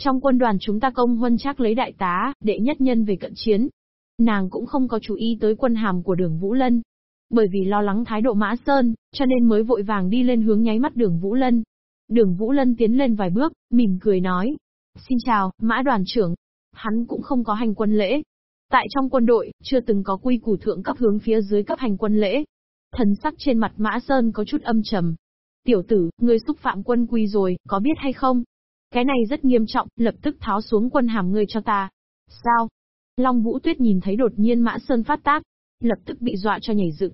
A: Trong quân đoàn chúng ta công huân chắc lấy đại tá, đệ nhất nhân về cận chiến. Nàng cũng không có chú ý tới quân hàm của đường Vũ Lân. Bởi vì lo lắng thái độ Mã Sơn, cho nên mới vội vàng đi lên hướng nháy mắt đường Vũ Lân. Đường Vũ Lân tiến lên vài bước, mỉm cười nói. Xin chào, Mã đoàn trưởng. Hắn cũng không có hành quân lễ. Tại trong quân đội, chưa từng có quy củ thượng cấp hướng phía dưới cấp hành quân lễ. Thần sắc trên mặt Mã Sơn có chút âm trầm. Tiểu tử, ngươi xúc phạm quân quy rồi, có biết hay không? Cái này rất nghiêm trọng, lập tức tháo xuống quân hàm ngươi cho ta. Sao? Long Vũ Tuyết nhìn thấy đột nhiên Mã Sơn phát tác, lập tức bị dọa cho nhảy dựng.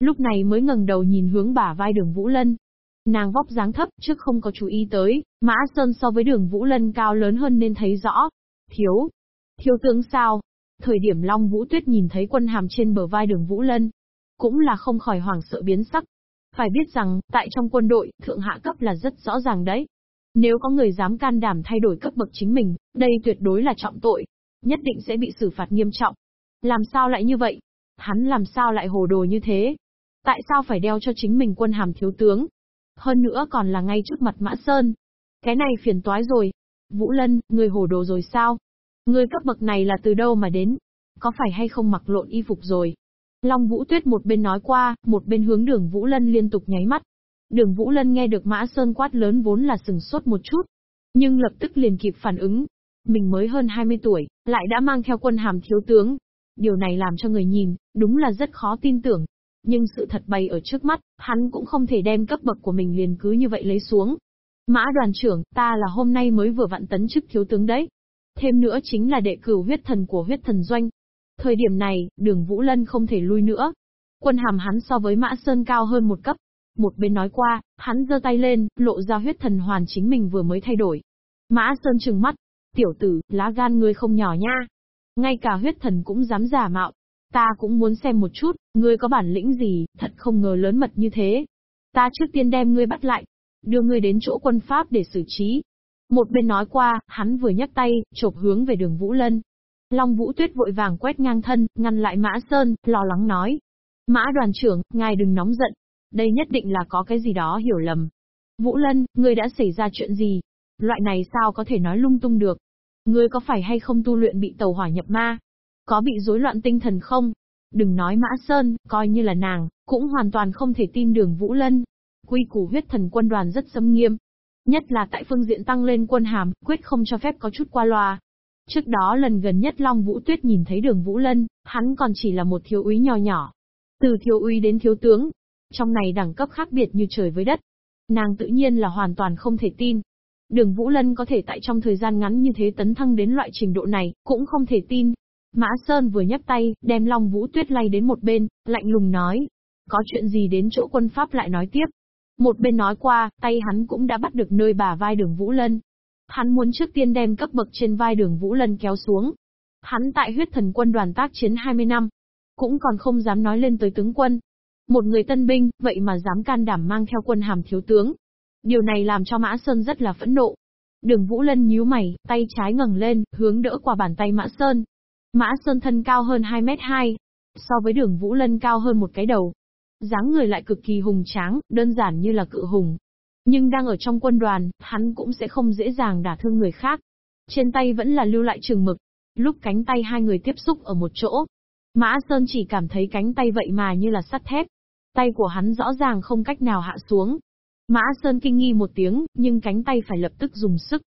A: Lúc này mới ngẩng đầu nhìn hướng bả vai đường Vũ Lân. Nàng vóc dáng thấp, trước không có chú ý tới, Mã Sơn so với đường Vũ Lân cao lớn hơn nên thấy rõ. Thiếu. Thiếu tướng sao? Thời điểm Long Vũ Tuyết nhìn thấy quân hàm trên bờ vai đường Vũ Lân, cũng là không khỏi hoảng sợ biến sắc. Phải biết rằng, tại trong quân đội, thượng hạ cấp là rất rõ ràng đấy. Nếu có người dám can đảm thay đổi cấp bậc chính mình, đây tuyệt đối là trọng tội. Nhất định sẽ bị xử phạt nghiêm trọng. Làm sao lại như vậy? Hắn làm sao lại hồ đồ như thế? Tại sao phải đeo cho chính mình quân hàm thiếu tướng? Hơn nữa còn là ngay trước mặt Mã Sơn. Cái này phiền toái rồi. Vũ Lân, người hồ đồ rồi sao? Người cấp bậc này là từ đâu mà đến? Có phải hay không mặc lộn y phục rồi? Long Vũ Tuyết một bên nói qua, một bên hướng đường Vũ Lân liên tục nháy mắt. Đường Vũ Lân nghe được Mã Sơn quát lớn vốn là sừng sốt một chút. Nhưng lập tức liền kịp phản ứng. Mình mới hơn 20 tuổi, lại đã mang theo quân hàm thiếu tướng. Điều này làm cho người nhìn, đúng là rất khó tin tưởng. Nhưng sự thật bày ở trước mắt, hắn cũng không thể đem cấp bậc của mình liền cứ như vậy lấy xuống. Mã đoàn trưởng, ta là hôm nay mới vừa vặn tấn chức thiếu tướng đấy. Thêm nữa chính là đệ cửu huyết thần của huyết thần doanh. Thời điểm này, đường Vũ Lân không thể lui nữa. Quân hàm hắn so với Mã Sơn cao hơn một cấp. Một bên nói qua, hắn giơ tay lên, lộ ra huyết thần hoàn chính mình vừa mới thay đổi. Mã Sơn trừng mắt. Tiểu tử, lá gan ngươi không nhỏ nha. Ngay cả huyết thần cũng dám giả mạo. Ta cũng muốn xem một chút, ngươi có bản lĩnh gì, thật không ngờ lớn mật như thế. Ta trước tiên đem ngươi bắt lại, đưa ngươi đến chỗ quân Pháp để xử trí. Một bên nói qua, hắn vừa nhắc tay, chộp hướng về đường Vũ Lân. Long Vũ Tuyết vội vàng quét ngang thân, ngăn lại Mã Sơn, lo lắng nói. Mã đoàn trưởng, ngài đừng nóng giận. Đây nhất định là có cái gì đó hiểu lầm. Vũ Lân, ngươi đã xảy ra chuyện gì? Loại này sao có thể nói lung tung được? Ngươi có phải hay không tu luyện bị tàu hỏa nhập ma? Có bị rối loạn tinh thần không? Đừng nói Mã Sơn, coi như là nàng, cũng hoàn toàn không thể tin đường Vũ Lân. Quy củ huyết thần quân đoàn rất xâm nghiêm. Nhất là tại phương diện tăng lên quân hàm, quyết không cho phép có chút qua loa. Trước đó lần gần nhất Long Vũ Tuyết nhìn thấy đường Vũ Lân, hắn còn chỉ là một thiếu úy nhỏ nhỏ. Từ thiếu úy đến thiếu tướng. Trong này đẳng cấp khác biệt như trời với đất. Nàng tự nhiên là hoàn toàn không thể tin. Đường Vũ Lân có thể tại trong thời gian ngắn như thế tấn thăng đến loại trình độ này, cũng không thể tin. Mã Sơn vừa nhấp tay, đem Long Vũ Tuyết lay đến một bên, lạnh lùng nói. Có chuyện gì đến chỗ quân Pháp lại nói tiếp. Một bên nói qua, tay hắn cũng đã bắt được nơi bà vai đường Vũ Lân. Hắn muốn trước tiên đem cấp bậc trên vai đường Vũ Lân kéo xuống. Hắn tại huyết thần quân đoàn tác chiến 20 năm. Cũng còn không dám nói lên tới tướng quân. Một người tân binh, vậy mà dám can đảm mang theo quân hàm thiếu tướng. Điều này làm cho Mã Sơn rất là phẫn nộ. Đường Vũ Lân nhíu mày, tay trái ngẩng lên, hướng đỡ qua bàn tay Mã Sơn. Mã Sơn thân cao hơn 2 mét 2, so với đường Vũ Lân cao hơn một cái đầu. dáng người lại cực kỳ hùng tráng, đơn giản như là cự hùng. Nhưng đang ở trong quân đoàn, hắn cũng sẽ không dễ dàng đả thương người khác. Trên tay vẫn là lưu lại trường mực. Lúc cánh tay hai người tiếp xúc ở một chỗ, Mã Sơn chỉ cảm thấy cánh tay vậy mà như là sắt thép. Tay của hắn rõ ràng không cách nào hạ xuống. Mã Sơn kinh nghi một tiếng, nhưng cánh tay phải lập tức dùng sức.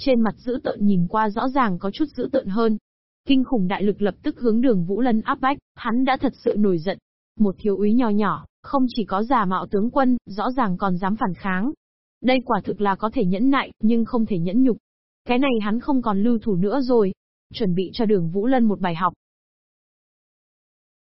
A: Trên mặt dữ tợn nhìn qua rõ ràng có chút dữ tợn hơn. Kinh khủng đại lực lập tức hướng đường Vũ Lân áp bách, hắn đã thật sự nổi giận. Một thiếu úy nhỏ nhỏ, không chỉ có giả mạo tướng quân, rõ ràng còn dám phản kháng. Đây quả thực là có thể nhẫn nại, nhưng không thể nhẫn nhục. Cái này hắn không còn lưu thủ nữa rồi. Chuẩn bị cho đường Vũ Lân một bài học.